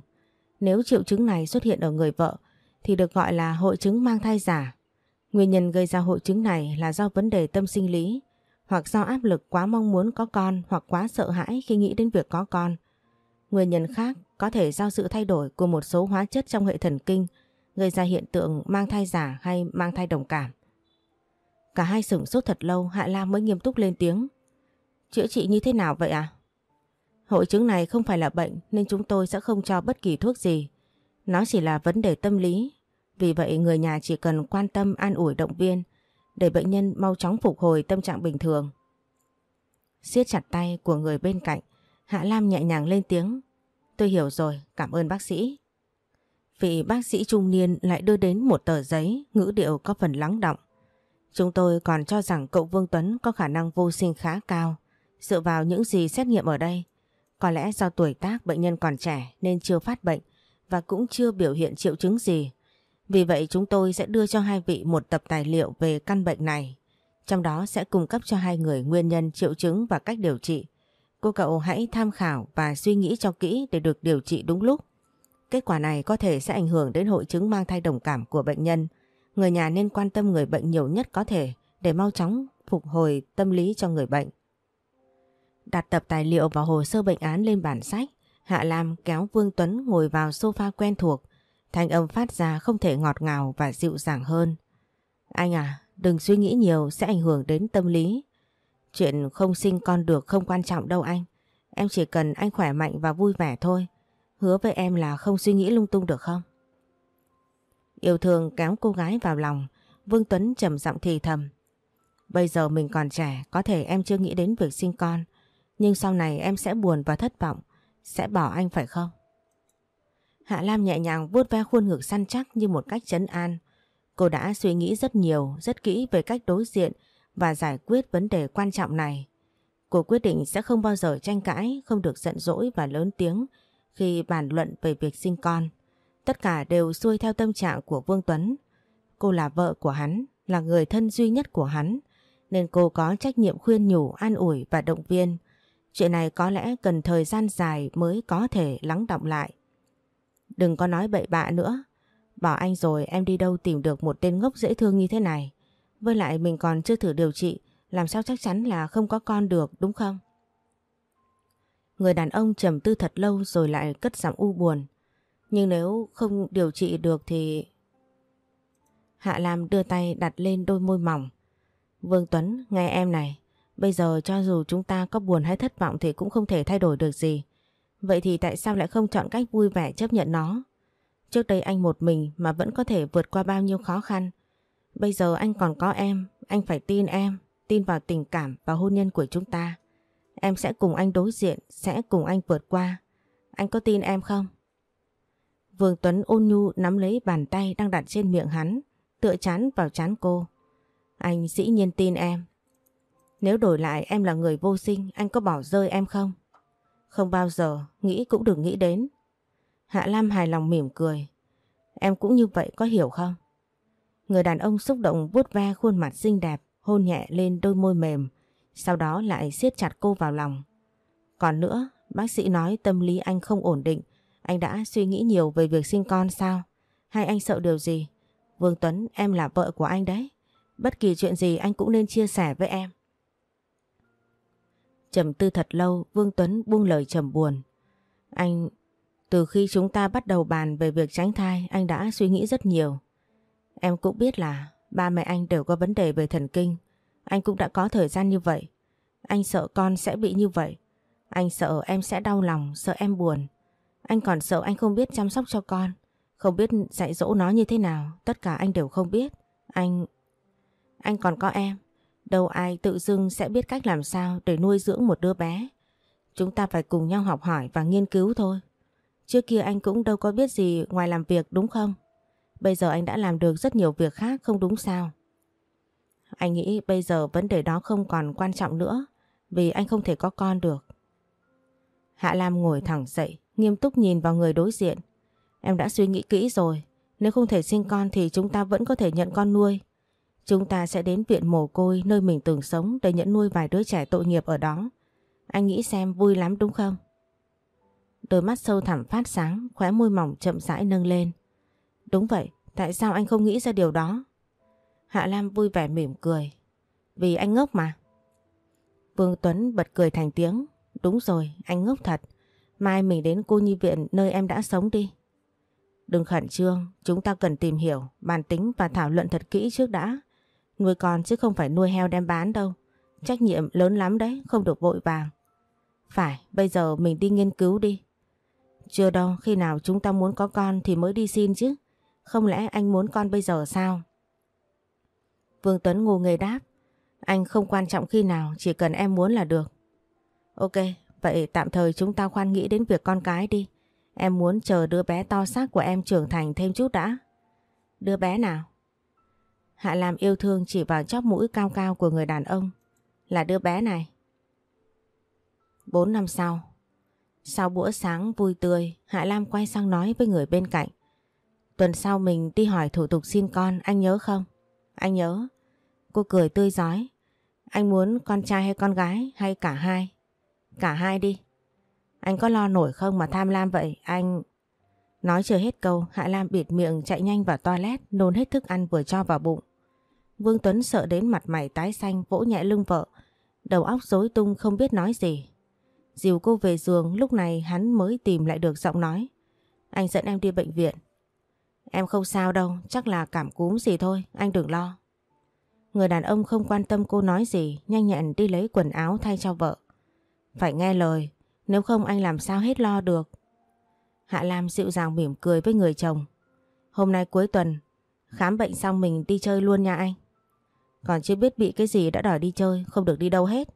Nếu triệu chứng này xuất hiện ở người vợ thì được gọi là hội chứng mang thai giả. Nguyên nhân gây ra hội chứng này là do vấn đề tâm sinh lý hoặc do áp lực quá mong muốn có con hoặc quá sợ hãi khi nghĩ đến việc có con. Nguyên nhân khác có thể do sự thay đổi của một số hóa chất trong hệ thần kinh gây ra hiện tượng mang thai giả hay mang thai đồng cảm. Cả hai sửng sốt thật lâu Hạ Lam mới nghiêm túc lên tiếng. Chữa trị như thế nào vậy à? Hội chứng này không phải là bệnh nên chúng tôi sẽ không cho bất kỳ thuốc gì. Nó chỉ là vấn đề tâm lý. Vì vậy người nhà chỉ cần quan tâm an ủi động viên để bệnh nhân mau chóng phục hồi tâm trạng bình thường. siết chặt tay của người bên cạnh, Hạ Lam nhẹ nhàng lên tiếng. Tôi hiểu rồi, cảm ơn bác sĩ. Vị bác sĩ trung niên lại đưa đến một tờ giấy, ngữ điệu có phần lắng động. Chúng tôi còn cho rằng cậu Vương Tuấn có khả năng vô sinh khá cao. Dựa vào những gì xét nghiệm ở đây, có lẽ do tuổi tác bệnh nhân còn trẻ nên chưa phát bệnh và cũng chưa biểu hiện triệu chứng gì. Vì vậy chúng tôi sẽ đưa cho hai vị một tập tài liệu về căn bệnh này. Trong đó sẽ cung cấp cho hai người nguyên nhân triệu chứng và cách điều trị. Cô cậu hãy tham khảo và suy nghĩ cho kỹ để được điều trị đúng lúc. Kết quả này có thể sẽ ảnh hưởng đến hội chứng mang thai đồng cảm của bệnh nhân. Người nhà nên quan tâm người bệnh nhiều nhất có thể để mau chóng phục hồi tâm lý cho người bệnh. Đặt tập tài liệu và hồ sơ bệnh án lên bản sách, Hạ Lam kéo Vương Tuấn ngồi vào sofa quen thuộc. Thanh âm phát ra không thể ngọt ngào và dịu dàng hơn. Anh à, đừng suy nghĩ nhiều sẽ ảnh hưởng đến tâm lý. Chuyện không sinh con được không quan trọng đâu anh. Em chỉ cần anh khỏe mạnh và vui vẻ thôi. Hứa với em là không suy nghĩ lung tung được không? Yêu thương kéo cô gái vào lòng, Vương Tuấn trầm giọng thì thầm. Bây giờ mình còn trẻ, có thể em chưa nghĩ đến việc sinh con, nhưng sau này em sẽ buồn và thất vọng, sẽ bỏ anh phải không? Hạ Lam nhẹ nhàng vuốt ve khuôn ngực săn chắc như một cách chấn an. Cô đã suy nghĩ rất nhiều, rất kỹ về cách đối diện và giải quyết vấn đề quan trọng này. Cô quyết định sẽ không bao giờ tranh cãi, không được giận dỗi và lớn tiếng khi bàn luận về việc sinh con. Tất cả đều xuôi theo tâm trạng của Vương Tuấn. Cô là vợ của hắn, là người thân duy nhất của hắn, nên cô có trách nhiệm khuyên nhủ, an ủi và động viên. Chuyện này có lẽ cần thời gian dài mới có thể lắng động lại. Đừng có nói bậy bạ nữa. Bỏ anh rồi em đi đâu tìm được một tên ngốc dễ thương như thế này. Với lại mình còn chưa thử điều trị, làm sao chắc chắn là không có con được đúng không? Người đàn ông trầm tư thật lâu rồi lại cất giọng u buồn. Nhưng nếu không điều trị được thì... Hạ Lam đưa tay đặt lên đôi môi mỏng. Vương Tuấn, nghe em này. Bây giờ cho dù chúng ta có buồn hay thất vọng thì cũng không thể thay đổi được gì. Vậy thì tại sao lại không chọn cách vui vẻ chấp nhận nó? Trước đây anh một mình mà vẫn có thể vượt qua bao nhiêu khó khăn. Bây giờ anh còn có em, anh phải tin em, tin vào tình cảm và hôn nhân của chúng ta. Em sẽ cùng anh đối diện, sẽ cùng anh vượt qua. Anh có tin em không? Vương Tuấn ôn nhu nắm lấy bàn tay đang đặt trên miệng hắn, tựa chán vào chán cô. Anh dĩ nhiên tin em. Nếu đổi lại em là người vô sinh, anh có bỏ rơi em không? Không bao giờ, nghĩ cũng đừng nghĩ đến. Hạ Lam hài lòng mỉm cười. Em cũng như vậy có hiểu không? Người đàn ông xúc động vuốt ve khuôn mặt xinh đẹp, hôn nhẹ lên đôi môi mềm, sau đó lại siết chặt cô vào lòng. Còn nữa, bác sĩ nói tâm lý anh không ổn định, anh đã suy nghĩ nhiều về việc sinh con sao? Hay anh sợ điều gì? Vương Tuấn, em là vợ của anh đấy. Bất kỳ chuyện gì anh cũng nên chia sẻ với em. Trầm tư thật lâu, Vương Tuấn buông lời trầm buồn. Anh, từ khi chúng ta bắt đầu bàn về việc tránh thai, anh đã suy nghĩ rất nhiều. Em cũng biết là ba mẹ anh đều có vấn đề về thần kinh. Anh cũng đã có thời gian như vậy. Anh sợ con sẽ bị như vậy. Anh sợ em sẽ đau lòng, sợ em buồn. Anh còn sợ anh không biết chăm sóc cho con. Không biết dạy dỗ nó như thế nào. Tất cả anh đều không biết. Anh... Anh còn có em. Đâu ai tự dưng sẽ biết cách làm sao để nuôi dưỡng một đứa bé. Chúng ta phải cùng nhau học hỏi và nghiên cứu thôi. Trước kia anh cũng đâu có biết gì ngoài làm việc đúng không? Bây giờ anh đã làm được rất nhiều việc khác không đúng sao? Anh nghĩ bây giờ vấn đề đó không còn quan trọng nữa vì anh không thể có con được. Hạ Lam ngồi thẳng dậy, nghiêm túc nhìn vào người đối diện. Em đã suy nghĩ kỹ rồi, nếu không thể sinh con thì chúng ta vẫn có thể nhận con nuôi. Chúng ta sẽ đến viện mồ côi nơi mình từng sống để nhận nuôi vài đứa trẻ tội nghiệp ở đó. Anh nghĩ xem vui lắm đúng không? Đôi mắt sâu thẳm phát sáng, khóe môi mỏng chậm rãi nâng lên. Đúng vậy, tại sao anh không nghĩ ra điều đó? Hạ Lam vui vẻ mỉm cười. Vì anh ngốc mà. Vương Tuấn bật cười thành tiếng. Đúng rồi, anh ngốc thật. Mai mình đến cô nhi viện nơi em đã sống đi. Đừng khẩn trương, chúng ta cần tìm hiểu, bàn tính và thảo luận thật kỹ trước đã. Nuôi con chứ không phải nuôi heo đem bán đâu. Trách nhiệm lớn lắm đấy, không được vội vàng. Phải, bây giờ mình đi nghiên cứu đi. Chưa đâu, khi nào chúng ta muốn có con thì mới đi xin chứ. Không lẽ anh muốn con bây giờ sao? Vương Tuấn ngu người đáp. Anh không quan trọng khi nào, chỉ cần em muốn là được. Ok, vậy tạm thời chúng ta khoan nghĩ đến việc con cái đi. Em muốn chờ đứa bé to xác của em trưởng thành thêm chút đã. Đứa bé nào? Hạ Lam yêu thương chỉ vào chóp mũi cao cao của người đàn ông. Là đứa bé này. Bốn năm sau. Sau bữa sáng vui tươi, Hạ Lam quay sang nói với người bên cạnh. Tuần sau mình đi hỏi thủ tục xin con, anh nhớ không? Anh nhớ. Cô cười tươi giói. Anh muốn con trai hay con gái hay cả hai? Cả hai đi. Anh có lo nổi không mà tham lam vậy? Anh... Nói chưa hết câu, Hạ Lam bịt miệng chạy nhanh vào toilet, nôn hết thức ăn vừa cho vào bụng. Vương Tuấn sợ đến mặt mày tái xanh vỗ nhẹ lưng vợ, đầu óc rối tung không biết nói gì. Dìu cô về giường lúc này hắn mới tìm lại được giọng nói. Anh dẫn em đi bệnh viện. Em không sao đâu, chắc là cảm cúm gì thôi, anh đừng lo. Người đàn ông không quan tâm cô nói gì, nhanh nhẹn đi lấy quần áo thay cho vợ. Phải nghe lời, nếu không anh làm sao hết lo được. Hạ Lam dịu dàng mỉm cười với người chồng. Hôm nay cuối tuần, khám bệnh xong mình đi chơi luôn nha anh. Còn chưa biết bị cái gì đã đòi đi chơi, không được đi đâu hết.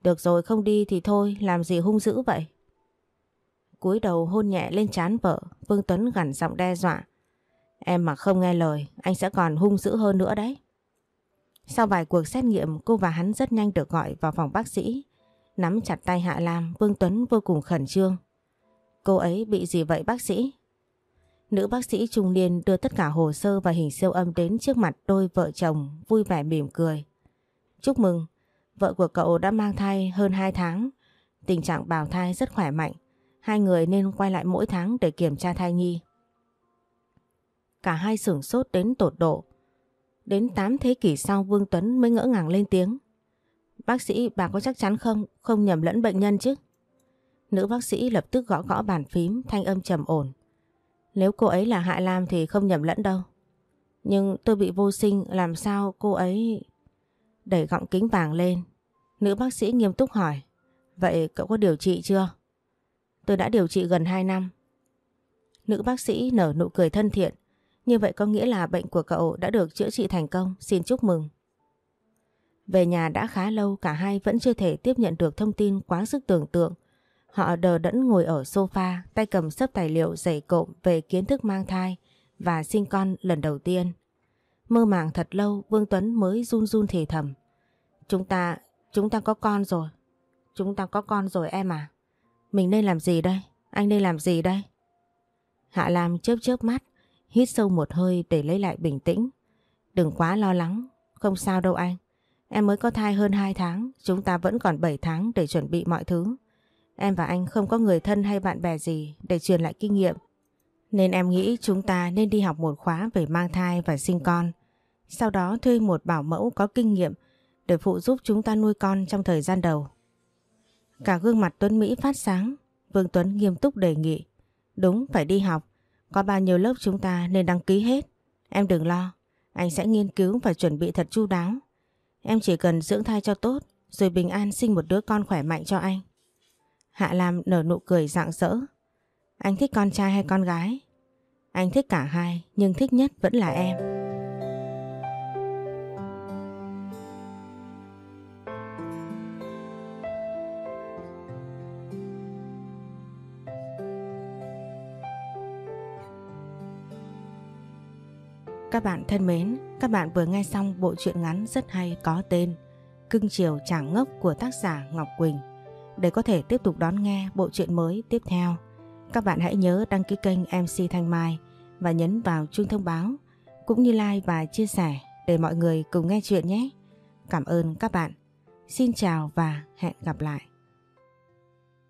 Được rồi không đi thì thôi, làm gì hung dữ vậy? cúi đầu hôn nhẹ lên trán vợ, Vương Tuấn gằn giọng đe dọa. Em mà không nghe lời, anh sẽ còn hung dữ hơn nữa đấy. Sau vài cuộc xét nghiệm, cô và hắn rất nhanh được gọi vào phòng bác sĩ. Nắm chặt tay Hạ Lam, Vương Tuấn vô cùng khẩn trương. Cô ấy bị gì vậy bác sĩ? Nữ bác sĩ trung niên đưa tất cả hồ sơ và hình siêu âm đến trước mặt đôi vợ chồng vui vẻ mỉm cười. Chúc mừng, vợ của cậu đã mang thai hơn 2 tháng. Tình trạng bào thai rất khỏe mạnh. Hai người nên quay lại mỗi tháng để kiểm tra thai nhi. Cả hai sửng sốt đến tột độ. Đến 8 thế kỷ sau, Vương Tuấn mới ngỡ ngàng lên tiếng. Bác sĩ, bà có chắc chắn không? Không nhầm lẫn bệnh nhân chứ? Nữ bác sĩ lập tức gõ gõ bàn phím, thanh âm trầm ổn. Nếu cô ấy là Hạ Lam thì không nhầm lẫn đâu. Nhưng tôi bị vô sinh, làm sao cô ấy... Đẩy gọng kính vàng lên. Nữ bác sĩ nghiêm túc hỏi. Vậy cậu có điều trị chưa? Tôi đã điều trị gần 2 năm. Nữ bác sĩ nở nụ cười thân thiện. Như vậy có nghĩa là bệnh của cậu đã được chữa trị thành công. Xin chúc mừng. Về nhà đã khá lâu cả hai vẫn chưa thể tiếp nhận được thông tin quá sức tưởng tượng. Họ đờ đẫn ngồi ở sofa, tay cầm sấp tài liệu dày cộm về kiến thức mang thai và sinh con lần đầu tiên. Mơ màng thật lâu Vương Tuấn mới run run thì thầm. Chúng ta, chúng ta có con rồi. Chúng ta có con rồi em à. Mình nên làm gì đây? Anh nên làm gì đây? Hạ Lam chớp chớp mắt, hít sâu một hơi để lấy lại bình tĩnh. Đừng quá lo lắng, không sao đâu anh. Em mới có thai hơn 2 tháng, chúng ta vẫn còn 7 tháng để chuẩn bị mọi thứ. Em và anh không có người thân hay bạn bè gì để truyền lại kinh nghiệm. Nên em nghĩ chúng ta nên đi học một khóa về mang thai và sinh con. Sau đó thuê một bảo mẫu có kinh nghiệm để phụ giúp chúng ta nuôi con trong thời gian đầu. Cả gương mặt Tuấn Mỹ phát sáng, Vương Tuấn nghiêm túc đề nghị. Đúng, phải đi học. Có bao nhiêu lớp chúng ta nên đăng ký hết. Em đừng lo, anh sẽ nghiên cứu và chuẩn bị thật chu đáo. Em chỉ cần dưỡng thai cho tốt, rồi bình an sinh một đứa con khỏe mạnh cho anh. Hạ Lam nở nụ cười rạng rỡ. Anh thích con trai hay con gái? Anh thích cả hai, nhưng thích nhất vẫn là em. Các bạn thân mến, các bạn vừa nghe xong bộ truyện ngắn rất hay có tên Cưng chiều chàng ngốc của tác giả Ngọc Quỳnh. Để có thể tiếp tục đón nghe bộ truyện mới tiếp theo, các bạn hãy nhớ đăng ký kênh MC Thanh Mai và nhấn vào chuông thông báo cũng như like và chia sẻ để mọi người cùng nghe chuyện nhé. Cảm ơn các bạn. Xin chào và hẹn gặp lại.